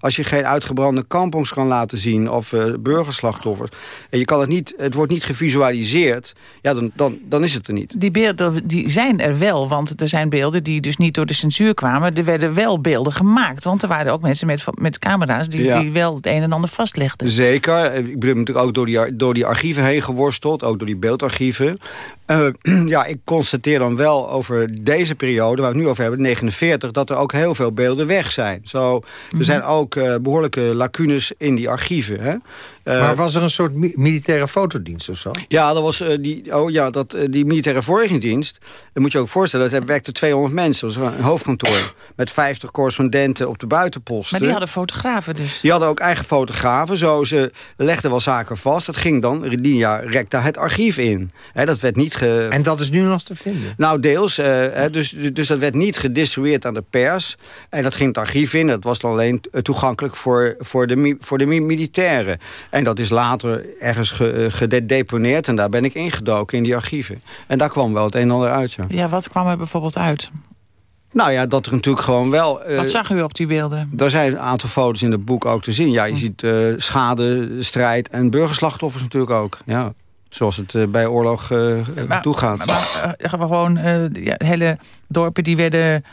als je geen uitgebrande kampongs kan laten zien of burgerslachtoffers, en je kan het niet, het wordt niet gevisualiseerd, ja, dan, dan, dan is het er niet.
Die beelden die zijn er wel, want er zijn beelden die dus niet door de censuur kwamen. Er werden wel beelden gemaakt, want er waren ook mensen met, met camera's die, ja. die wel het een en ander vastlegden.
Zeker ik ben natuurlijk ook door die, door die archieven heen geworsteld. Ook door die beeldarchieven. Eh, ja, ik constateer dan wel over deze periode, waar we het nu over hebben, 49... dat er ook heel veel beelden weg zijn. Zo, er
Mhm.
zijn ook eh, behoorlijke lacunes in die archieven. Hè? Eh,
maar was er een soort mi- militaire fotodienst of zo?
Ja, dat was, eh, die, oh ja, dat, eh, die militaire verzorgingsdienst. Dan moet je ook voorstellen, dat werkten 200 mensen. Dat was een hoofdkantoor. Met 50 correspondenten op de buitenposten.
Maar die hadden fotografen dus.
Die hadden ook eigen fotografen. Zo, ze legden wel zaken vast. Dat ging dan, Linia rekte het archief in. Hè, dat werd niet ge...
En dat is nu nog te vinden?
Nou, deels. eh, hè, dus, dus dat werd niet gedistribueerd aan de pers. En dat ging het archief in. Dat was dan alleen toegankelijk voor, voor de, voor de mi- militairen. En dat is later ergens ge- eh, gedeponeerd. En daar ben ik ingedoken in die archieven. En daar kwam wel het een en ander uit, ja.
Ja, wat kwam er bijvoorbeeld uit?
Nou ja, dat er natuurlijk gewoon wel... eh,
Wat zag u op die beelden?
er zijn een aantal foto's in het boek ook te zien. Ja, je ziet eh, schade, strijd en burgerslachtoffers natuurlijk ook. Ja, zoals het bij oorlog toegaat.
Maar uh, gewoon uh, ja, hele dorpen die werden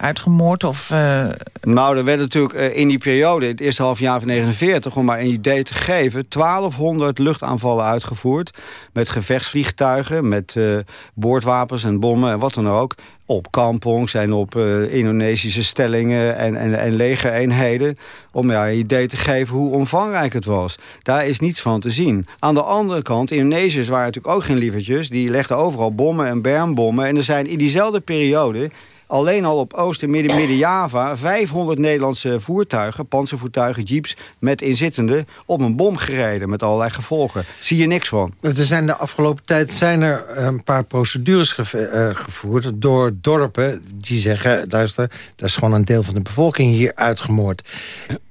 uitgemoord? Of, uh...
Nou, er werd natuurlijk uh, in die periode, het eerste half jaar van 49... om maar een idee te geven, 1200 luchtaanvallen uitgevoerd... met gevechtsvliegtuigen, met uh, boordwapens en bommen en wat dan ook... op kampongs en op Indonesische stellingen en, en, en legereenheden... om ja, een idee te geven hoe omvangrijk het was. Daar is niets van te zien. Aan de andere kant, Indonesiërs waren natuurlijk ook geen lievertjes... die legden overal bommen en bermbommen... en er zijn in diezelfde periode alleen al op Oost- en Midden-Java... 500 Nederlandse voertuigen, panzervoertuigen, jeeps... met inzittenden op een bom gereden met allerlei gevolgen. Zie je niks van.
Er zijn de afgelopen tijd zijn er een paar procedures ge uh, gevoerd... door dorpen die zeggen... luister, daar is gewoon een deel van de bevolking hier uitgemoord.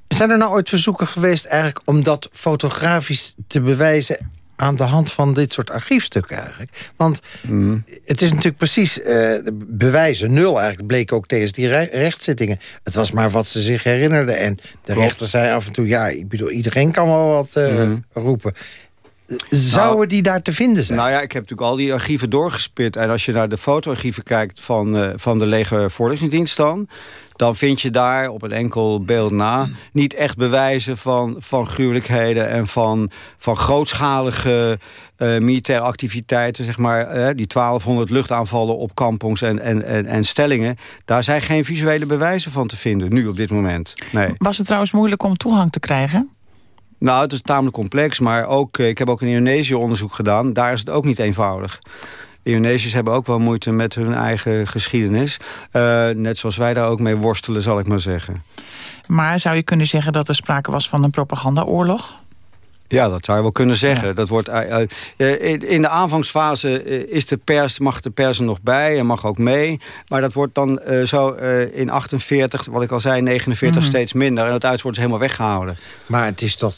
Zijn er nou ooit verzoeken geweest eigenlijk om dat fotografisch te bewijzen aan de hand van dit soort archiefstukken eigenlijk. Want mm. het is natuurlijk precies uh, bewijzen, nul eigenlijk, bleek ook tijdens die re rechtszittingen. Het was maar wat ze zich herinnerden. En de Klopt. rechter zei af en toe, ja, ik bedoel, iedereen kan wel wat uh, mm. roepen. Zouden nou, die daar te vinden zijn?
Nou ja, ik heb natuurlijk al die archieven doorgespit. En als je naar de fotoarchieven kijkt van, uh, van de leger voorlichtingsdienst dan dan vind je daar op een enkel beeld na... niet echt bewijzen van, van gruwelijkheden... en van, van grootschalige uh, militaire activiteiten. Zeg maar, uh, die 1200 luchtaanvallen op kampongs en, en, en, en, stellingen... daar zijn geen visuele bewijzen van te vinden, nu op dit moment. Nee.
Was het trouwens moeilijk om toegang te krijgen?
Nou, het is tamelijk complex, maar ook, ik heb ook in Indonesië onderzoek gedaan. Daar is het ook niet eenvoudig. Indonesiërs hebben ook wel moeite met hun eigen geschiedenis. Uh, net zoals wij daar ook mee worstelen, zal ik maar zeggen.
Maar zou je kunnen zeggen dat er sprake was van een propagandaoorlog?
Ja, dat zou je wel kunnen zeggen. Ja. Dat wordt, uh, uh, in de aanvangsfase is de pers, mag de pers er nog bij en mag ook mee. Maar dat wordt dan zo in 48, wat ik al zei, 49 mm. steeds minder. En uiteindelijk wordt ze helemaal weggehouden.
Maar het is toch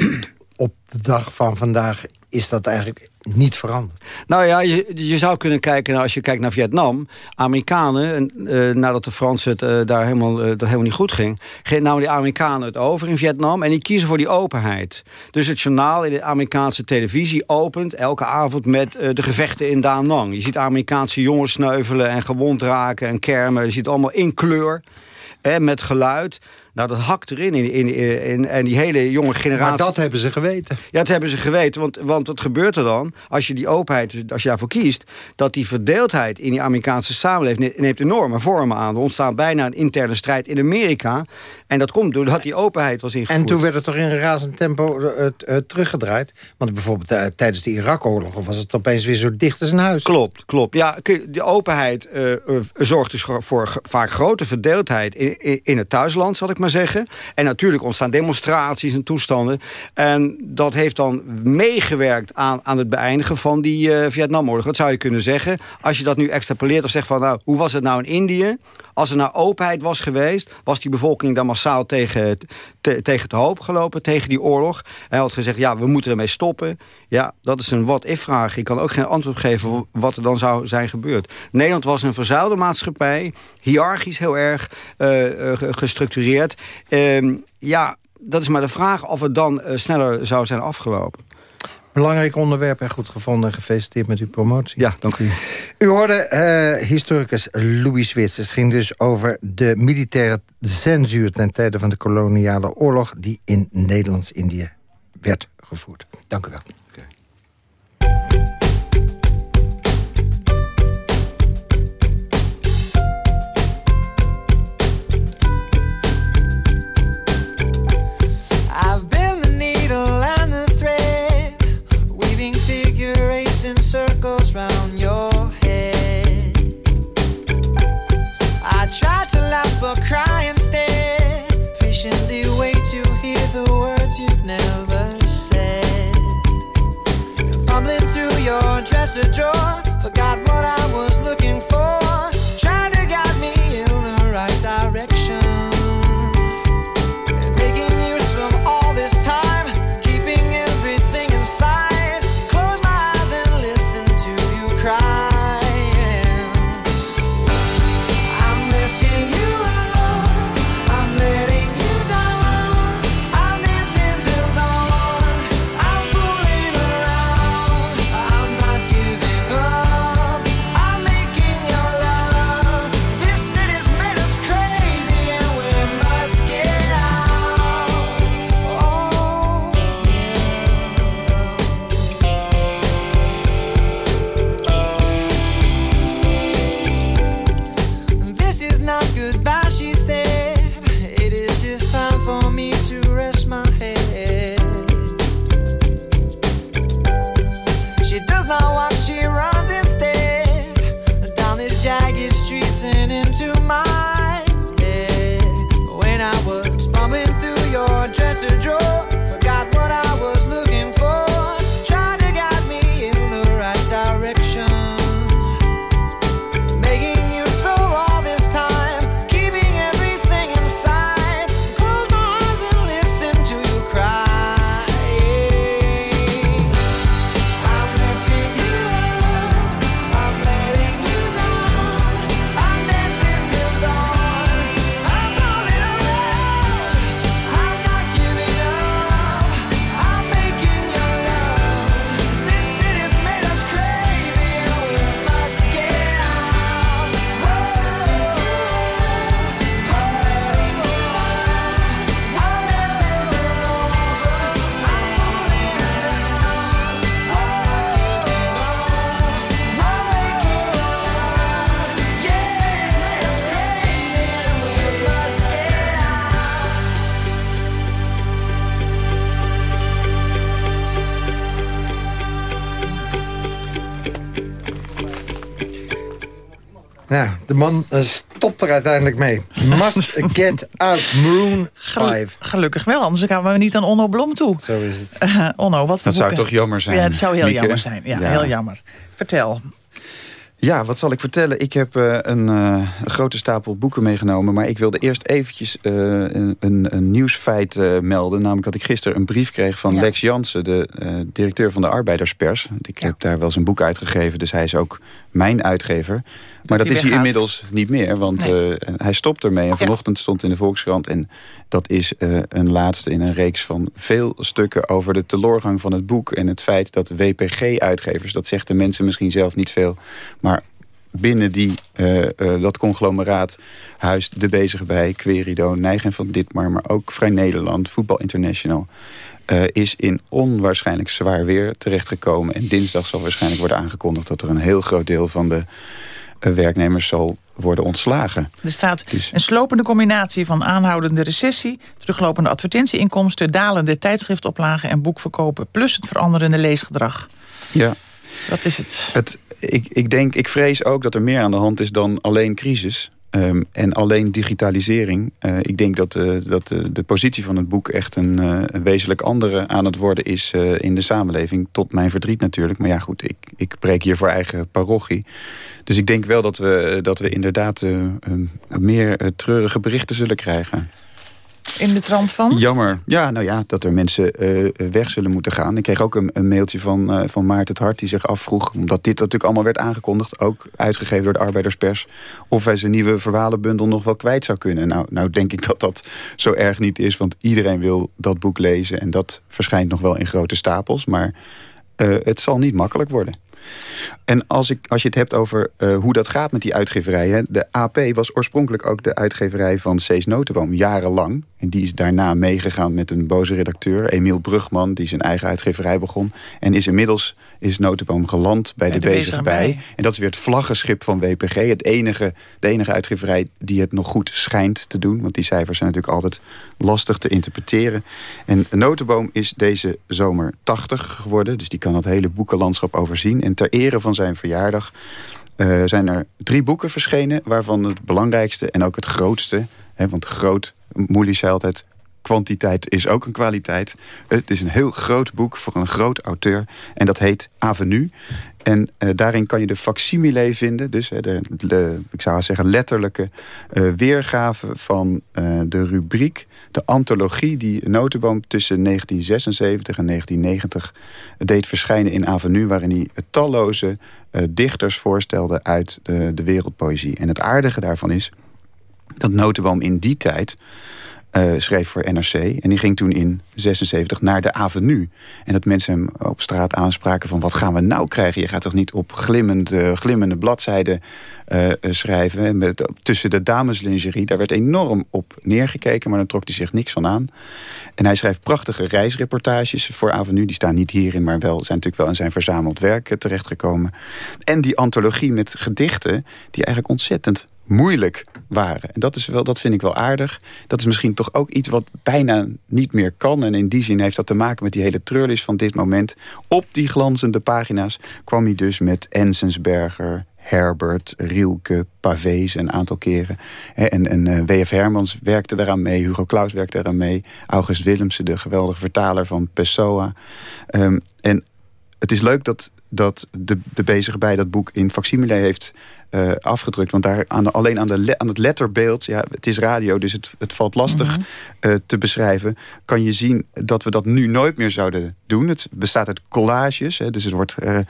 op de dag van vandaag is dat eigenlijk niet veranderd.
Nou ja, je, je zou kunnen kijken, naar, als je kijkt naar Vietnam... Amerikanen, uh, nadat de Fransen het uh, daar helemaal, uh, dat helemaal niet goed ging... namen die Amerikanen het over in Vietnam... en die kiezen voor die openheid. Dus het journaal in de Amerikaanse televisie opent... elke avond met de gevechten in Da Nang. Je ziet Amerikaanse jongens sneuvelen en gewond raken en kermen. Je ziet het allemaal in kleur... En met geluid. Nou, dat hakt erin. In, in, in, en die hele jonge generatie...
Maar dat hebben ze geweten.
Ja, dat hebben ze geweten. Want, want wat gebeurt er dan? Als je die openheid, als je daarvoor kiest... dat die verdeeldheid in die Amerikaanse samenleving... neemt enorme vormen aan. Er ontstaat bijna een interne strijd in Amerika. En dat komt doordat die openheid was ingevoerd.
En toen werd het toch in razend tempo uh, uh, teruggedraaid? Want bijvoorbeeld uh, tijdens de Irak-oorlog... was het opeens weer zo dicht als een huis.
Klopt, klopt. Ja, de openheid zorgt dus voor vaak grote verdeeldheid... In, in, in het thuisland, zal ik maar zeggen. En natuurlijk ontstaan demonstraties en toestanden. En dat heeft dan meegewerkt aan, aan het beëindigen van die uh, Vietnamoorlog. Dat zou je kunnen zeggen. Als je dat nu extrapoleert of zegt van... nou, hoe was het nou in Indië? Als er nou openheid was geweest... was die bevolking dan massaal tegen, te, tegen de hoop gelopen, tegen die oorlog. En had gezegd, ja, we moeten ermee stoppen. Ja, dat is een what-if-vraag. Ik kan ook geen antwoord geven wat er dan zou zijn gebeurd. Nederland was een verzuilde maatschappij. Hiërarchisch heel erg uh, gestructureerd. Uh, ja, dat is maar de vraag of het dan uh, sneller zou zijn afgelopen.
Belangrijk onderwerp en goed gevonden. En gefeliciteerd met uw promotie.
Ja, dank u.
U hoorde uh, historicus Louis Wits. Het ging dus over de militaire censuur... ten tijde van de koloniale oorlog... die in Nederlands-Indië werd gevoerd. Dank u wel. Man eh, stopt er uiteindelijk mee. Must get out, Maroon 5.
Gelukkig wel, anders gaan we niet aan Onno Blom toe.
Zo is het.
Uh, Onno, wat voor
Dat zou toch jammer zijn,
Ja, het zou heel
Mieke?
jammer zijn. Ja,
Ja.
heel jammer. Vertel.
Ja, wat zal ik vertellen? Ik heb eh, een, eh, een grote stapel boeken meegenomen. Maar ik wilde eerst eventjes eh, een, een, nieuwsfeit eh, melden. Namelijk dat ik gisteren een brief kreeg van Lex Jansen... de eh, directeur van de Arbeiderspers. Ik heb daar wel een boek uitgegeven. Dus hij is ook mijn uitgever. Maar dat is hij inmiddels niet meer. Want
Nee.
eh, hij stopt ermee. En vanochtend stond in de Volkskrant. En dat is eh, een laatste in een reeks van veel stukken... over de teloorgang van het boek. En het feit dat WPG-uitgevers... dat zegt de mensen misschien zelf niet veel... maar binnen die, eh, eh, dat conglomeraat huist de bezige bij... Querido, Nijgen van Ditmar, maar ook Vrij Nederland... Voetbal International... eh, is in onwaarschijnlijk zwaar weer terechtgekomen. En dinsdag zal waarschijnlijk worden aangekondigd... dat er een heel groot deel van de eh, werknemers zal worden ontslagen.
Er staat
Dus-
een slopende combinatie van aanhoudende recessie... teruglopende advertentieinkomsten... dalende tijdschriftoplagen en boekverkopen... plus het veranderende leesgedrag.
Ja.
Dat is het.
Het, ik, ik denk, ik vrees ook dat er meer aan de hand is dan alleen crisis. Ehm, en alleen digitalisering. Eh, ik denk dat, eh, dat eh, de positie van het boek echt een, wezenlijk andere aan het worden is in de samenleving. Tot mijn verdriet natuurlijk. Maar ja goed, ik, ik preek hier voor eigen parochie. Dus ik denk wel dat we, dat we inderdaad meer treurige berichten zullen krijgen.
In de trant van?
Jammer. Ja, nou ja, dat er mensen eh, weg zullen moeten gaan. Ik kreeg ook een, een mailtje van, eh, van Maarten het Hart die zich afvroeg... omdat dit natuurlijk allemaal werd aangekondigd... ook uitgegeven door de arbeiderspers... of hij zijn nieuwe verhalenbundel nog wel kwijt zou kunnen. Nou, nou denk ik dat dat zo erg niet is... want iedereen wil dat boek lezen... en dat verschijnt nog wel in grote stapels. Maar eh, het zal niet makkelijk worden. En als, ik, als je het hebt over eh, hoe dat gaat met die uitgeverijen... de AP was oorspronkelijk ook de uitgeverij van Cees Notenboom, jarenlang. En die is daarna meegegaan met een boze redacteur, Emiel Brugman... die zijn eigen uitgeverij begon. En is inmiddels is Notenboom geland bij,
Bij
de,
de
Bezige Bij. En dat is weer het vlaggenschip van WPG. Het enige, de enige uitgeverij die het nog goed schijnt te doen. Want die cijfers zijn natuurlijk altijd lastig te interpreteren. En Notenboom is deze zomer 80 geworden. Dus die kan dat hele boekenlandschap overzien. En ter ere van zijn verjaardag eh, zijn er drie boeken verschenen... waarvan het belangrijkste en ook het grootste... Hè, want groot, Moelie zei altijd... kwantiteit is ook een kwaliteit. Het is een heel groot boek voor een groot auteur. En dat heet Avenue. En eh, daarin kan je de facsimile vinden. Dus de, de, ik zou zeggen letterlijke eh, weergave van eh, de rubriek... de antologie die Notenboom tussen 1976 en 1990 deed verschijnen in Avenue... waarin hij talloze dichters voorstelde uit de, de wereldpoëzie. En het aardige daarvan is dat Notenboom in die tijd eh, schreef voor NRC. En die ging toen in 76 naar de Avenue. En dat mensen hem op straat aanspraken van... wat gaan we nou krijgen? Je gaat toch niet op glimmend, eh, glimmende bladzijden eh, schrijven? En Met, tussen de dameslingerie, daar werd enorm op neergekeken... maar daar trok hij zich niks van aan. En hij schrijft prachtige reisreportages voor Avenue. Die staan niet hierin, maar wel, zijn natuurlijk wel in zijn verzameld werk terechtgekomen. En die antologie met gedichten... die eigenlijk ontzettend moeilijk waren. En dat, is wel, dat vind ik wel aardig. Dat is misschien toch ook iets wat bijna niet meer kan. En in die zin heeft dat te maken met die hele treurlis van dit moment. Op die glanzende pagina's kwam hij dus met Enzensberger... Herbert, Rielke, Pavés een aantal keren. En, en eh, W.F. Hermans werkte daaraan mee. Hugo Claus werkte daaraan mee. August Willemsen, de geweldige vertaler van Pessoa. Ehm, en het is leuk dat, dat de, de bezige bij dat boek in facsimile heeft eh, afgedrukt. Want daar aan de, alleen aan, de aan het letterbeeld, ja, het is radio, dus het, het valt lastig eh, te beschrijven. Kan je zien dat we dat nu nooit meer zouden doen. Het bestaat uit collages, hè, dus het wordt, eh, eh,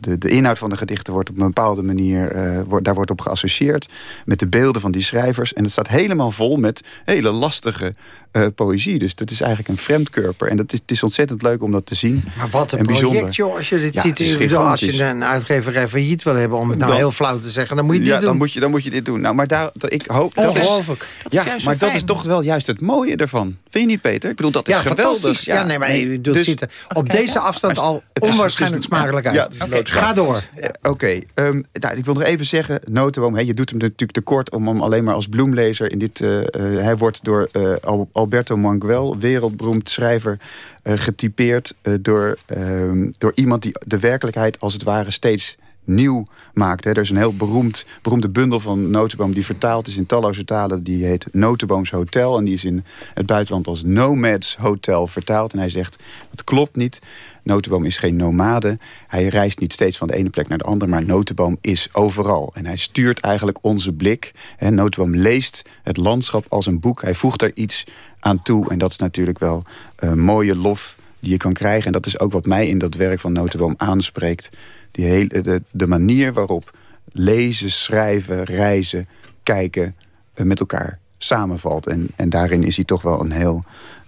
de, de inhoud van de gedichten wordt op een bepaalde manier, eh, wordt, daar wordt op geassocieerd met de beelden van die schrijvers. En het staat helemaal vol met hele lastige eh, poëzie. Dus dat is eigenlijk een vreemdkörper. En dat is, het is ontzettend leuk om dat te zien.
Maar wat een
en
project,
bijzonder.
joh, als je dit
Ja,
ziet. als je een uitgeverij failliet wil hebben... om het nou
Dan-
heel flauw te zeggen, dan moet je dit
ja,
doen.
Dan moet, je, dan moet je dit doen. Nou, maar daar, dat- ik hoop... dat is-
Ongelooflijk. Dat is
Ja, maar dat is toch wel juist het mooie ervan. Vind je niet, Peter? Ik bedoel, dat is
ja,
geweldig.
fantastisch. Ja, nee, maar nee, bedoel, het ziet er op deze afstand al
is-
onwaarschijnlijk
is-
smakelijk uit.
Ja,
ga door.
Oké, ehm, nou, ik wil nog even zeggen, Notenboom, hè, je doet hem natuurlijk tekort om hem alleen maar als bloemlezer in dit... eh, eh, hij wordt door eh, Al- Alberto Manguel, wereldberoemd schrijver, eh, getypeerd eh, door, ehm, door iemand die de werkelijkheid als het ware steeds nieuw maakt. Hè. Er is een heel beroemd, beroemde bundel van Notenboom... die vertaald is in talloze talen. Die heet Notenbooms Hotel. En die is in het buitenland als Nomads Hotel vertaald. En hij zegt, dat klopt niet. Notenboom is geen nomade. Hij reist niet steeds van de ene plek naar de andere... maar Notenboom is overal. En hij stuurt eigenlijk onze blik. En Notenboom leest het landschap als een boek. Hij voegt er iets aan toe. En dat is natuurlijk wel een mooie lof die je kan krijgen. En dat is ook wat mij in dat werk van Notenboom aanspreekt. Die hele, de, manier waarop lezen, schrijven, reizen, kijken... eh, met elkaar samenvalt. En, en daarin is hij toch wel een heel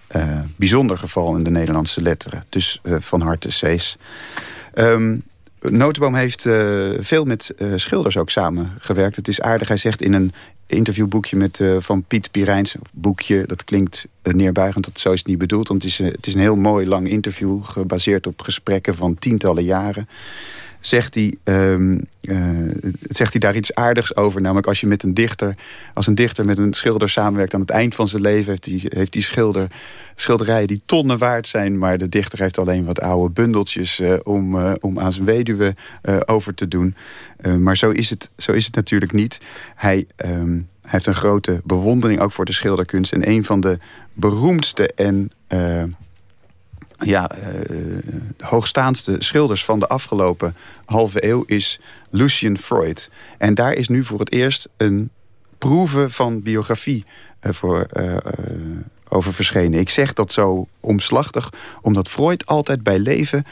eh, bijzonder geval in de Nederlandse letteren. Dus eh, van harte Cees. Ehm Notenboom heeft veel met schilders ook samengewerkt. Het is aardig, hij zegt in een interviewboekje met, van Piet Pirijns... boekje, dat klinkt neerbuigend, dat zo is het niet bedoeld... want het is, het is een heel mooi lang interview... gebaseerd op gesprekken van tientallen jaren zegt hij, um, uh, zegt hij daar iets aardigs over. Namelijk als je met een dichter, als een dichter met een schilder samenwerkt... aan het eind van zijn leven heeft die, heeft die schilder schilderijen die tonnen waard zijn... maar de dichter heeft alleen wat oude bundeltjes uh, om, uh, om aan zijn weduwe over te doen. maar zo is, het, zo is het natuurlijk niet. Hij... Um, hij heeft een grote bewondering ook voor de schilderkunst. En een van de beroemdste en ja, uh, de hoogstaandste schilders van de afgelopen halve eeuw is Lucien Freud. En daar is nu voor het eerst een proeve van biografie uh, voor, uh, over verschenen. Ik zeg dat zo omslachtig, omdat Freud altijd bij leven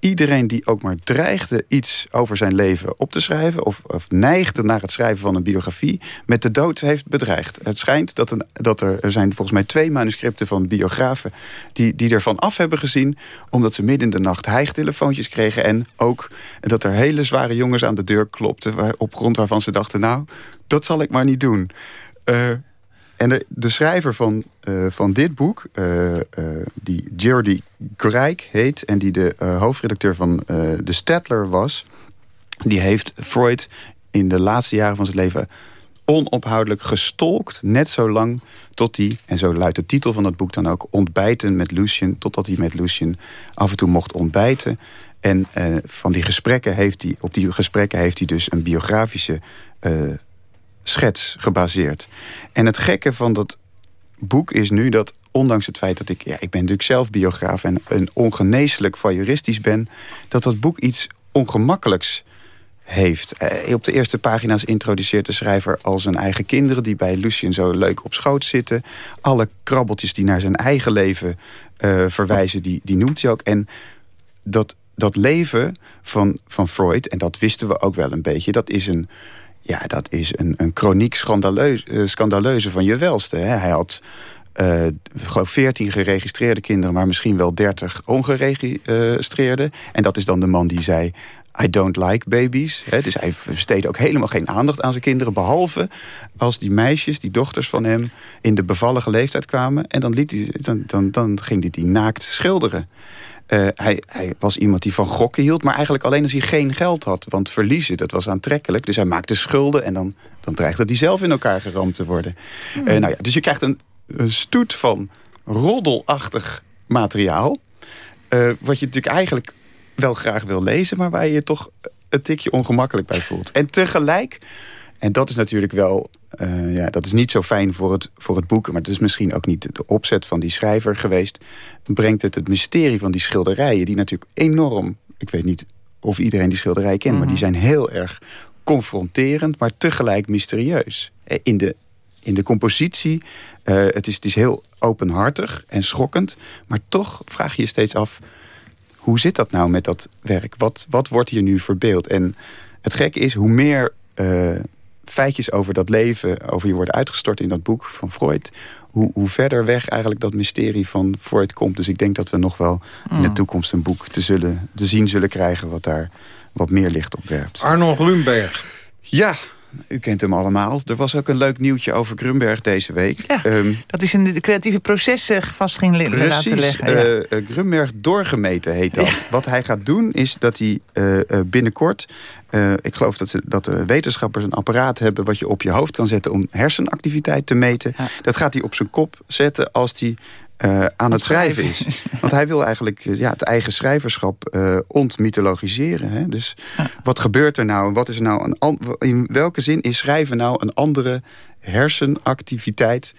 iedereen die ook maar dreigde iets over zijn leven op te schrijven... Of, of, neigde naar het schrijven van een biografie... met de dood heeft bedreigd. Het schijnt dat, een, dat er, zijn volgens mij twee manuscripten van biografen... Die, die ervan af hebben gezien... omdat ze midden in de nacht hijgtelefoontjes kregen... en ook dat er hele zware jongens aan de deur klopten... Op grond waarvan ze dachten... nou, dat zal ik maar niet doen... Uh, en de, schrijver van, uh, van dit boek, uh, uh, die Jordi Grijk heet... en die de hoofdredacteur van de Stadler was... die heeft Freud in de laatste jaren van zijn leven onophoudelijk gestolkt. Net zo lang tot hij, en zo luidt de titel van het boek dan ook... ontbijten met Lucien, totdat hij met Lucien af en toe mocht ontbijten. En van die gesprekken heeft hij, op die gesprekken heeft hij dus een biografische schets gebaseerd. En het gekke van dat boek is nu dat ondanks het feit dat ik... ja, ik ben natuurlijk zelf biograaf en een ongeneeslijk juristisch ben... dat dat boek iets ongemakkelijks heeft. Eh, op de eerste pagina's introduceert de schrijver al zijn eigen kinderen... die bij Lucien zo leuk op schoot zitten. Alle krabbeltjes die naar zijn eigen leven uh, verwijzen, die, die noemt hij ook. En dat, dat leven van, van Freud, en dat wisten we ook wel een beetje... dat is een ja, dat is een, een chroniek uh, scandaleuze van je welste. Hè? Hij had uh, geloof 14 geregistreerde kinderen... maar misschien wel 30 ongeregistreerde. En dat is dan de man die zei... I don't like babies. Hè? Dus hij besteedde ook helemaal geen aandacht aan zijn kinderen... behalve als die meisjes, die dochters van hem... in de bevallige leeftijd kwamen. En dan, liet hij, dan, dan, dan ging hij die naakt schilderen. Uh, hij, hij, was iemand die van gokken hield, maar eigenlijk alleen als hij geen geld had. Want verliezen, dat was aantrekkelijk. Dus hij maakte schulden en dan, dan dreigde hij zelf in elkaar geramd te worden. Hmm. Uh, nou ja, dus je krijgt een, een stoet van roddelachtig materiaal. Uh, wat je natuurlijk eigenlijk wel graag wil lezen... maar waar je je toch een tikje ongemakkelijk bij voelt. En tegelijk, en dat is natuurlijk wel uh, ja, dat is niet zo fijn voor het, voor het boek... maar het is misschien ook niet de opzet van die schrijver geweest... brengt het het mysterie van die schilderijen... die natuurlijk enorm... ik weet niet of iedereen die schilderij kent... maar die zijn heel erg confronterend... maar tegelijk mysterieus. In de, in de compositie, uh, het, is, het is heel openhartig en schokkend... maar toch vraag je je steeds af... hoe zit dat nou met dat werk? Wat, wat wordt hier nu verbeeld? En het gekke is, hoe meer... Uh, feitjes over dat leven, over je worden uitgestort in dat boek van Freud. Hoe, hoe, verder weg eigenlijk dat mysterie van Freud komt. Dus ik denk dat we nog wel in de toekomst een boek te, zullen, te zien zullen krijgen... wat daar wat meer licht op werpt.
Arnold Grunberg.
Ja, u kent hem allemaal. Er was ook een leuk nieuwtje over Grunberg deze week.
Ja, um, dat is de creatieve processen vast ging
precies,
laten leggen. Ja.
Uh, Grunberg doorgemeten heet dat. Ja. Wat hij gaat doen is dat hij uh, binnenkort... Ik geloof dat, ze, dat de wetenschappers een apparaat hebben... wat je op je hoofd kan zetten om hersenactiviteit te meten. Dat gaat hij op zijn kop zetten als hij uh, aan het schrijven is. Want hij wil eigenlijk ja, het eigen schrijverschap uh, ontmythologiseren. Hè? Dus wat gebeurt er nou? Wat is er nou een, in welke zin is schrijven nou een andere hersenactiviteit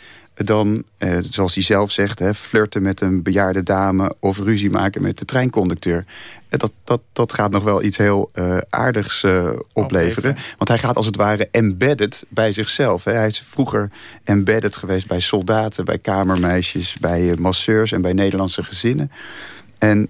dan, eh, zoals hij zelf zegt, hè, flirten met een bejaarde dame... of ruzie maken met de treinconducteur. Dat, dat, dat gaat nog wel iets heel uh, aardigs uh, opleveren. Want hij gaat als het ware embedded bij zichzelf. Hè. Hij is vroeger embedded geweest bij soldaten, bij kamermeisjes... bij masseurs en bij Nederlandse gezinnen. En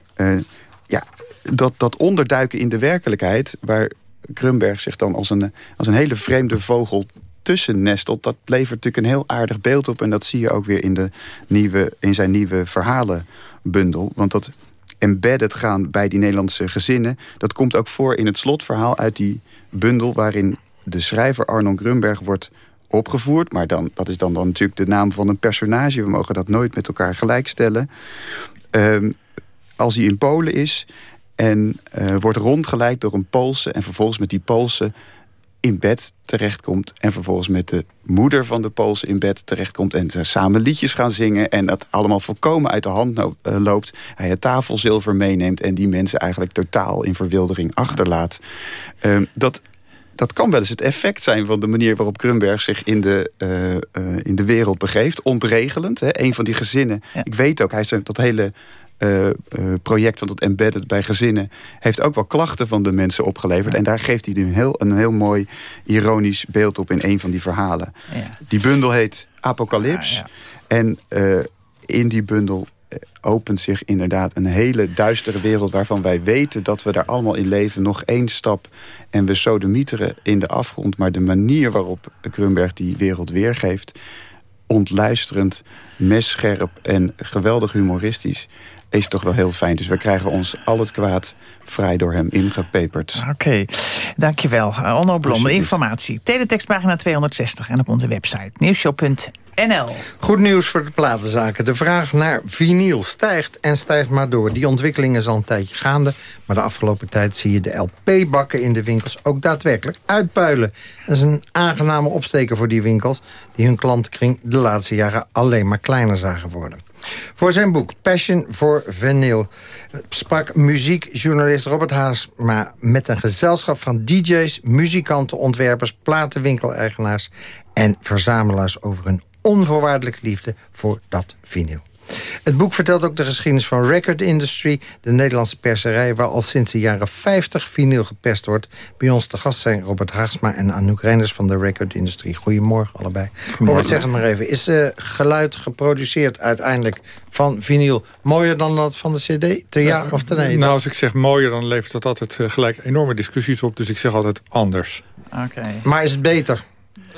ja, dat, dat onderduiken in de werkelijkheid... waar Grunberg zich dan als een, als een hele vreemde vogel tussen nestelt... dat levert natuurlijk een heel aardig beeld op. En dat zie je ook weer in, de nieuwe, in zijn nieuwe verhalenbundel. Want dat embedded gaan bij die Nederlandse gezinnen... dat komt ook voor in het slotverhaal uit die bundel... waarin de schrijver Arno Grunberg wordt opgevoerd. Maar dan, dat is dan, dan natuurlijk de naam van een personage. We mogen dat nooit met elkaar gelijkstellen. Um, als hij in Polen is en uh, wordt rondgeleid door een Poolse... en vervolgens met die Poolse in bed terechtkomt... en vervolgens met de moeder van de Poolse in bed terechtkomt... en ze samen liedjes gaan zingen en dat allemaal volkomen uit de hand eh, loopt. Hij het tafelzilver meeneemt en die mensen eigenlijk totaal in verwildering achterlaat. Uh, dat, dat kan wel eens het effect zijn van de manier waarop Grunberg zich in de, uh, uh, in de wereld begeeft. Ontregelend. Hè? Een van die gezinnen. Ik weet ook, hij is dat hele uh, project van het embedded bij gezinnen... heeft ook wel klachten van de mensen opgeleverd. En daar geeft hij een heel, een heel mooi ironisch beeld op in een van die verhalen. Ja. Die bundel heet Apocalyps. Ja, en uh, in die bundel opent zich inderdaad een hele duistere wereld... waarvan wij weten dat we daar allemaal in leven. Nog één stap en we sodemieteren in de afgrond. Maar de manier waarop Grunberg die wereld weergeeft... ontluisterend, messcherp en geweldig humoristisch is toch wel heel fijn. Dus we krijgen ons al het kwaad vrij door hem ingepeperd.
Oké, okay. dankjewel. Uh, Onno Blom, informatie. Teletextpagina 260 en op onze website nieuwshow.nl.
Goed nieuws voor de platenzaken. De vraag naar vinyl stijgt en stijgt maar door. Die ontwikkeling is al een tijdje gaande. Maar de afgelopen tijd zie je de LP-bakken in de winkels ook daadwerkelijk uitpuilen. Dat is een aangename opsteker voor die winkels... die hun klantenkring de laatste jaren alleen maar kleiner zagen worden. Voor zijn boek Passion for Vinyl sprak muziekjournalist Robert Haasma... met een gezelschap van dj's, muzikanten, ontwerpers... platenwinkeleigenaars en verzamelaars over hun onvoorwaardelijke liefde voor dat vinyl. Het boek vertelt ook de geschiedenis van Record Industry... de Nederlandse perserij waar al sinds de jaren 50 vinyl gepest wordt. Bij ons te gast zijn Robert Haagsma en Anouk Reiners van de Record Industry. Goedemorgen allebei. Robert, zeg het maar even. Is uh, geluid geproduceerd uiteindelijk van vinyl mooier dan dat van de cd? Te ja of te nee?
Nou, als ik zeg mooier, dan levert dat altijd uh, gelijk enorme discussies op. Dus ik zeg altijd anders.
Oké. Maar is het beter?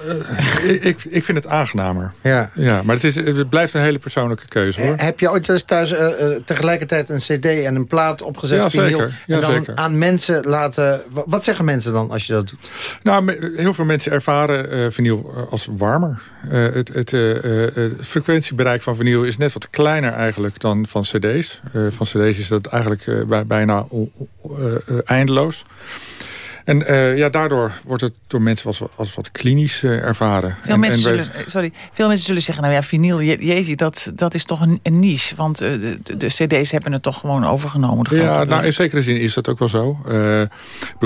Uh, ik, ik vind het aangenamer. Ja. ja maar het, is, het blijft een hele persoonlijke keuze. Hoor.
Heb je ooit eens thuis uh, uh, tegelijkertijd een cd en een plaat opgezet? Ja, zeker. Ja, en dan zeker. aan mensen laten... Wat zeggen mensen dan als je dat doet?
Nou, heel veel mensen ervaren vinyl als warmer. het, het, het, frequentiebereik van vinyl is net wat kleiner eigenlijk dan van cd's. van cd's is dat eigenlijk bijna eindeloos. En uh, ja, daardoor wordt het door mensen als, als wat klinisch uh, ervaren.
Veel,
en,
mensen, en zullen, sorry, veel mensen zullen zeggen, nou ja, vinyl, jezus, dat, dat is toch een, een niche. Want uh, de, de, cd's hebben het toch gewoon overgenomen.
Ja, nou, in zekere zin is dat ook wel zo.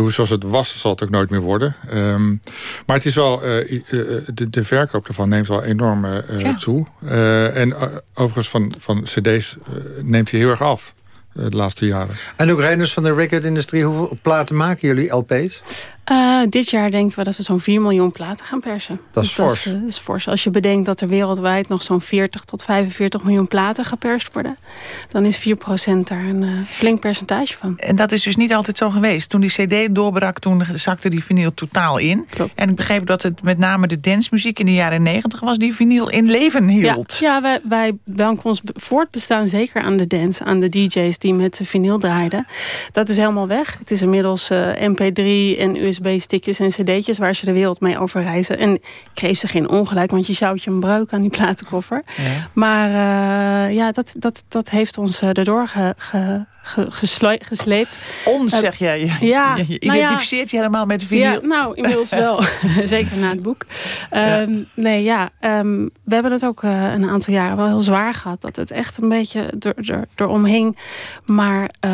zoals het was, zal het ook nooit meer worden. Um, maar het is wel, de, de verkoop ervan neemt wel enorm toe. en overigens van, van cd's neemt hij heel erg af. Eh, de laatste jaren.
En ook Reiners van de record-industrie, hoeveel platen maken jullie, LP's?
Uh, dit jaar denken we dat we zo'n 4 miljoen platen gaan persen.
Dat is dus fors.
Dat, is fors. Als je bedenkt dat er wereldwijd nog zo'n 40 tot 45 miljoen platen geperst worden... dan is 4% daar een uh, flink percentage van.
En dat is dus niet altijd zo geweest. Toen die cd doorbrak, toen zakte die vinyl totaal in. Klopt. En ik begreep dat het met name de dancemuziek in de jaren 90 was... die vinyl in leven hield.
Ja, ja wij, wij danken ons voortbestaan zeker aan de dance... aan de dj's die met de vinyl draaiden. Dat is helemaal weg. Het is inmiddels uh, mp3 en USB USB-stickjes en cd'tjes waar ze de wereld mee over reizen. En ik geef ze geen ongelijk, want je zou je een breuk aan die platenkoffer. Ja. Maar uh, ja, dat, dat, dat heeft ons uh, erdoor ge, ge, gesleept.
Ons,
Eh,
zeg jij. Je,
ja,
je
nou ja.
identificeert je helemaal met vinyl.
Ja, nou, inmiddels wel. Zeker na het boek. Ehm, Nee, ja. ehm, we hebben het ook eh, een aantal jaren wel heel zwaar gehad. Dat het echt een beetje er, er, erom hing. Maar eh,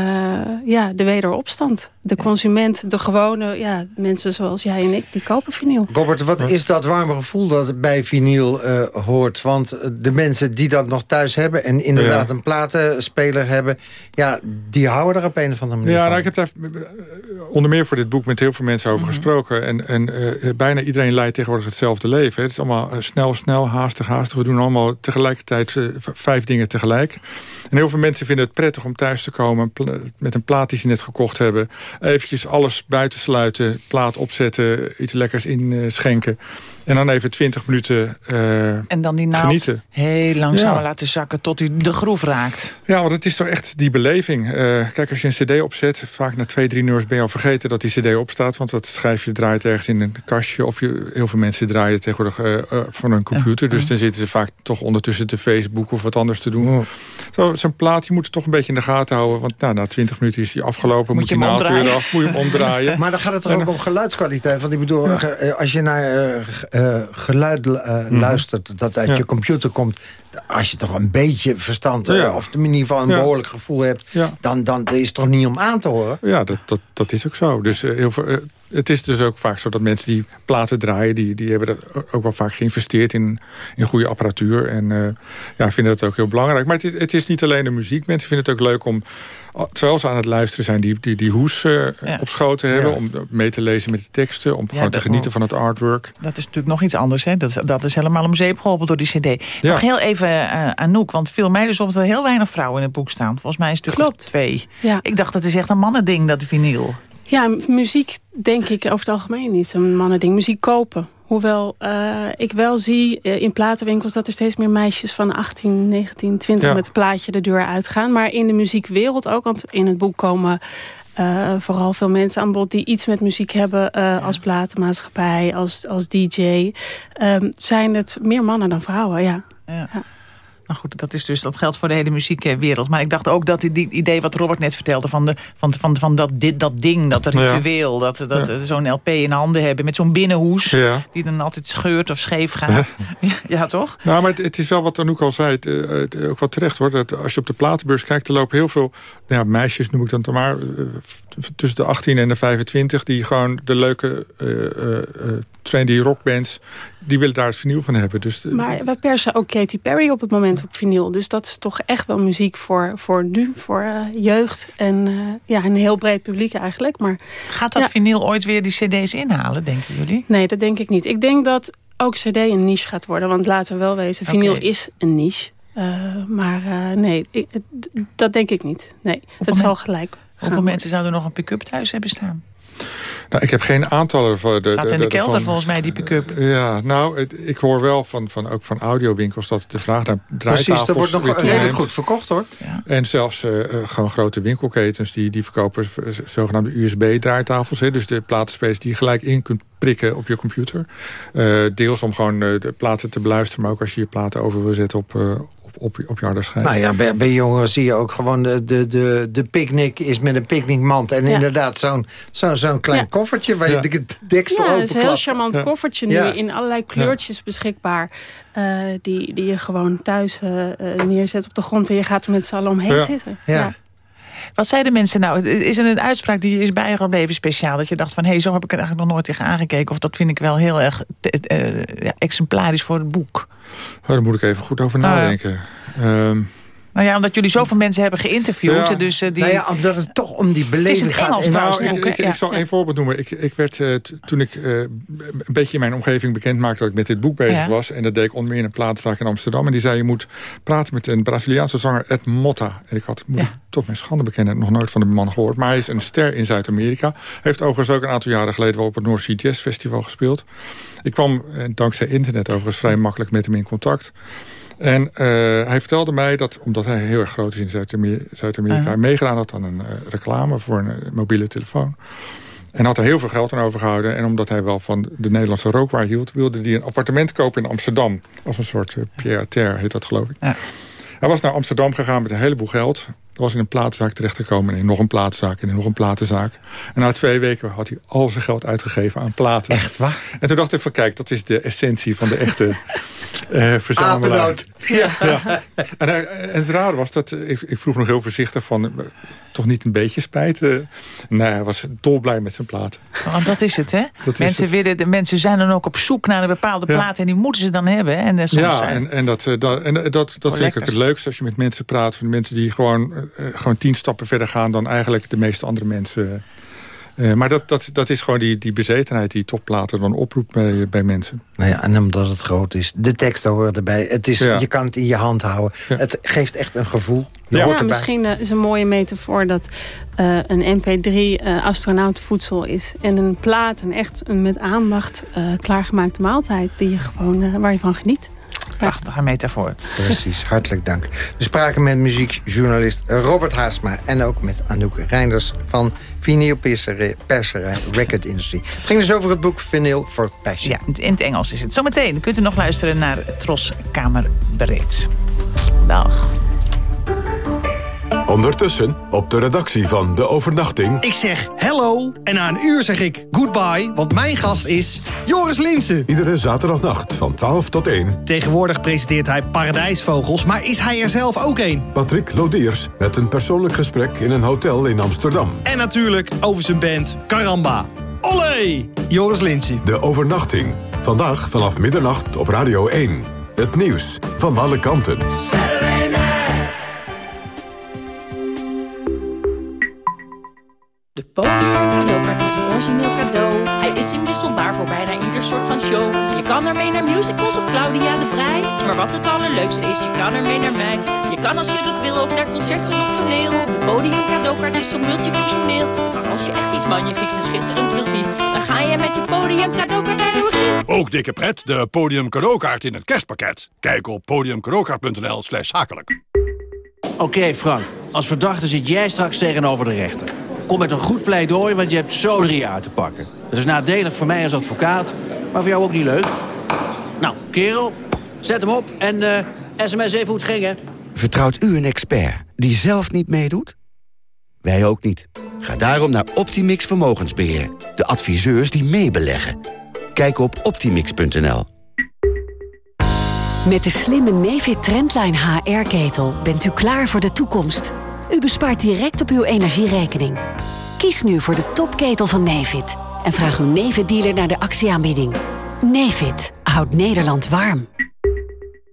ja, de wederopstand. De consument, de gewone ja, mensen zoals jij en ik, die kopen vinyl.
Robert, wat is dat warme gevoel dat bij vinyl eh, hoort? Want de mensen die dat nog thuis hebben... en inderdaad
Ja.
een platenspeler hebben... ja, die houden er op een of andere manier
Ja,
van.
nou, ik heb daar eh, onder meer voor dit boek met heel veel mensen over gesproken. En, en eh, bijna iedereen leidt tegenwoordig hetzelfde leven. Het is allemaal eh, snel, snel, haastig, haastig. We doen allemaal tegelijkertijd vijf dingen tegelijk. En heel veel mensen vinden het prettig om thuis te komen... met een plaat die ze net gekocht hebben. Eventjes alles buitensluiten, plaat opzetten, iets lekkers inschenken. En dan even twintig minuten eh,
En dan die naald
genieten.
heel langzaam
Ja.
laten zakken tot u de groef raakt.
Ja, want het is toch echt die beleving. Eh, kijk, als je een cd opzet, vaak na twee, drie nummers ben je al vergeten dat die cd opstaat. Want dat schijfje draait ergens in een kastje. Of je, heel veel mensen draaien tegenwoordig eh, eh, van een computer. Dus dan zitten ze vaak toch ondertussen te Facebook of wat anders te doen. Zo- Zo'n plaat, je moet het toch een beetje in de gaten houden. Want nou, na twintig minuten is die afgelopen. Moet,
je
je
hem
naald weer
omdraaien.
af, moet je hem omdraaien.
Maar dan gaat het toch
En-
ook om geluidskwaliteit? Want ik bedoel, als je naar eh, eh, geluid eh, luistert... dat uit
Mhm. Ja.
je computer komt... als je toch een beetje verstand... eh,
Ja.
of in ieder geval een
Ja.
behoorlijk gevoel hebt... Dan, dan is het toch niet om aan te horen?
Ja, dat, dat, dat is ook zo. Dus eh, heel veel, eh, het is dus ook vaak zo dat mensen die platen draaien... die, die hebben dat ook wel vaak geïnvesteerd in, in goede apparatuur. En eh, ja, vinden dat ook heel belangrijk. Maar het is, het is niet alleen de muziek. Mensen vinden het ook leuk om, terwijl ze aan het luisteren zijn... die, die, die hoes eh, op schoot te hebben.
Ja.
Om mee te lezen met de teksten. Om gewoon te genieten van het artwork.
Dat is natuurlijk nog iets anders. Hè? Dat, dat is helemaal om zeep geholpen door die cd. Nog heel even uh, Anouk, want viel mij dus op dat er heel weinig vrouwen in het boek staan. Volgens mij is het natuurlijk
Klopt.
twee.
Ja.
Ik dacht, dat is echt een mannending, dat vinyl.
Ja, muziek denk ik over het algemeen niet een mannending. Muziek kopen. Hoewel eh, ik wel zie eh, in platenwinkels dat er steeds meer meisjes van 18, 19, 20
Ja.
met een plaatje de deur uitgaan. Maar in de muziekwereld ook, want in het boek komen eh, vooral veel mensen aan bod die iets met muziek hebben als platenmaatschappij, als, als DJ. Ehm, zijn het meer mannen dan vrouwen, ja.
Ja. Nou goed, dat, is dus, dat geldt voor de hele muziekwereld. Maar ik dacht ook dat die, idee wat Robert net vertelde... van, de, van, van, van dat, dit, dat ding, dat ritueel... dat, dat
Ja.
zo'n LP in handen hebben met zo'n binnenhoes...
Ja.
die dan altijd scheurt of scheef gaat. Ja, ja, toch?
Nou, maar het, het is wel wat Anouk al zei. Het, eh, het, ook wat terecht hoor. Dat als je op de platenbeurs kijkt, er lopen heel veel ja, meisjes, noem ik dan maar. Tussen de 18 en de 25. Die gewoon de leuke eh, eh, eh, trendy rockbands. Die willen daar het vinyl van hebben. Dus,
Maar we persen ook Katy Perry op het moment op vinyl. Dus dat is toch echt wel muziek voor, voor nu, voor jeugd. En eh, ja, een heel breed publiek eigenlijk. Maar,
Gaat dat
ja.
vinyl ooit weer die cd's inhalen, denken jullie?
Nee, dat denk ik niet. Ik denk dat ook cd een niche gaat worden. Want laten we wel wezen, vinyl is een niche. Eh, maar eh, nee, ik- dat denk ik niet. Nee, het zal gelijk
Hoeveel mensen zouden nog een pick-up thuis hebben staan?
Nou, ik heb geen aantallen voor de.
Staat in de kelder volgens mij, die pick-up.
Ja, nou, het- ik hoor wel van, van, ook van audiowinkels dat de vraag naar draaitafels...
Precies, dat wordt nog redelijk goed verkocht hoor.
En zelfs eh, eh, gewoon grote winkelketens die, die verkopen zogenaamde USB-draaitafels. Hè, dus de platenspelers die je gelijk in kunt prikken op je computer. Eh, deels om gewoon eh, de platen te beluisteren, maar ook als je je platen over wil zetten op, eh, op, op, je- op je harde schijf.
Nou ja, bij, bij jongeren zie je ook gewoon de, de, de, de picknick is met een picknickmand. En
Ja.
inderdaad zo'n zo'n zo'n klein
Ja.
koffertje waar je de deksel
Ja,
open
het is een heel charmant koffertje nu
Ja.
in allerlei kleurtjes beschikbaar. eh, die, die je gewoon thuis eh, eh, neerzet op de grond en je gaat er met z'n allen omheen
Ja.
zitten.
Ja. Wat zeiden mensen nou? Is er een uitspraak die is bijgebleven speciaal? Dat je dacht van, hé, hey, zo heb ik er eigenlijk nog nooit tegen aangekeken. Of dat vind ik wel heel erg ja, exemplarisch voor het boek.
Oh, daar moet ik even goed over
Nou
nadenken. Ehm,
Nou ja, omdat jullie zoveel mensen hebben geïnterviewd.
Ja.
Dus, eh, die...
Nou ja, omdat het toch om die
Het is
beleving
in het Engels
gaat. En-
trouwens,
Nou, ik, ik, zal één voorbeeld noemen. Ik, ik werd, eh, toen ik eh, een beetje in mijn omgeving bekend maakte... dat ik met dit boek bezig
Ja.
was... en dat deed ik onder meer in een platenzaak in Amsterdam... en die zei, je moet praten met een Braziliaanse zanger Ed Motta. En ik had, moet ik tot mijn schande bekennen... nog nooit van de man gehoord. Maar hij is een ster in Zuid-Amerika. Heeft overigens ook een aantal jaren geleden... wel op het North Sea Jazz Festival gespeeld. Ik kwam, dankzij internet overigens, vrij makkelijk met hem in contact... En eh, hij vertelde mij dat, omdat hij heel erg groot is in Zuid-Amer- Zuid-Amerika... Hij meegedaan had aan een eh, reclame voor een eh, mobiele telefoon. En had er heel veel geld aan overgehouden. En omdat hij wel van de Nederlandse rookwaar hield... wilde hij een appartement kopen in Amsterdam. Als een soort Pierre terre heet dat geloof ik. Hij was naar Amsterdam gegaan met een heleboel geld. Was in een platenzaak terechtgekomen... en in nog een platenzaak en in nog een platenzaak. En na twee weken had hij al zijn geld uitgegeven aan platen.
Echt waar?
En toen dacht ik van kijk, dat is de essentie van de echte uh, verzamelaar. Ja. ja. En, en, het rare was dat, ik, ik vroeg nog heel voorzichtig van toch niet een beetje spijt. Uh, nee, hij was dolblij met zijn platen.
Want dat is het, hè?
Dat
mensen,
het.
Willen, de mensen zijn dan ook op zoek naar een bepaalde
Ja.
plaat... en die moeten ze dan hebben. hè? En, dat soms
Ja,
zijn-
en, en, dat, eh, dat, en dat, dat vind ik ook het leukste als je met mensen praat. Van mensen die gewoon, eh, gewoon tien stappen verder gaan... dan eigenlijk de meeste andere mensen. Eh, maar dat, dat, dat is gewoon die, die bezetenheid die topplaten dan oproept bij, bij mensen.
Nou ja, en omdat het groot is. De teksten horen erbij. Het is,
Ja.
Je kan het in je hand houden. Het geeft echt een gevoel.
Ja, misschien eh, is een mooie metafoor dat eh, een MP3 eh, astronautenvoedsel is. En een plaat, een echt een met aandacht eh, klaargemaakte maaltijd die je gewoon, waar je van geniet.
Prachtige metafoor.
Precies, hartelijk dank. We spraken met muziekjournalist Robert Haasma... en ook met Anouk Reinders van vinylperserij Perserij Record Industry. Het ging dus over het boek Vinyl for Passion.
Ja, in het Engels is het. Zometeen kunt u nog luisteren naar Tros Kamerbreed. Dag.
Ondertussen op de redactie van De Overnachting...
Ik zeg hello en na een uur zeg ik goodbye, want mijn gast is Joris Linsen.
Iedere zaterdagnacht van 12 tot 1...
Tegenwoordig presenteert hij Paradijsvogels, maar is hij er zelf ook een?
Patrick Lodiers met een persoonlijk gesprek in een hotel in Amsterdam.
En natuurlijk over zijn band Caramba. Olé! Joris Linsen.
De Overnachting. Vandaag vanaf middernacht op Radio 1. Het nieuws van alle kanten.
De podium cadeaukaart is een origineel cadeau. Hij is inwisselbaar voor bijna ieder soort van show. Je kan ermee naar musicals of Claudia de Brij. Maar wat het allerleukste is, je kan ermee naar mij. Je kan als je dat wil ook naar concerten of toneel. De podium cadeaukaart is zo multifunctioneel. Maar als je echt iets magnifieks en schitterends wil zien... dan ga je met je podium cadeaukaart naar de.
Ook dikke pret, de podium cadeaukaart in het kerstpakket. Kijk op podiumcadeaukaart.nl slash zakelijk.
Oké Frank, als verdachte zit jij straks tegenover de rechter. Kom met een goed pleidooi, want je hebt zo drie jaar te pakken. Dat is nadelig voor mij als advocaat, maar voor jou ook niet leuk. Nou, kerel, zet hem op en eh, sms even hoe het ging, hè.
Vertrouwt u een expert die zelf niet meedoet? Wij ook niet. Ga daarom naar Optimix Vermogensbeheer. De adviseurs die meebeleggen. Kijk op optimix.nl.
Met de slimme Nefit Trendline HR-ketel bent u klaar voor de toekomst. U bespaart direct op uw energierekening. Kies nu voor de topketel van Nefit. En vraag uw Nefit-dealer naar de actieaanbieding. Nefit houdt Nederland warm.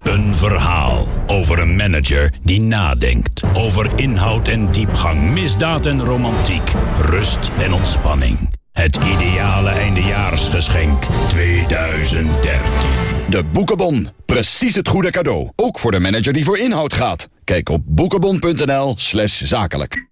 Een verhaal over een manager die nadenkt. Over inhoud en diepgang, misdaad en romantiek, rust en ontspanning. Het ideale eindejaarsgeschenk 2013.
De Boekenbon. Precies het goede cadeau. Ook voor de manager die voor inhoud gaat. Kijk op boekenbon.nl slash zakelijk.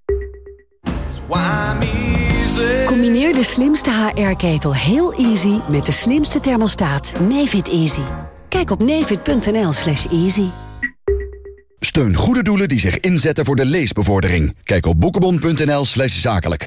Combineer de slimste HR-ketel heel easy met de slimste thermostaat Nefit Easy. Kijk op nefit.nl slash easy.
Steun goede doelen die zich inzetten voor de leesbevordering. Kijk op boekenbon.nl slash zakelijk.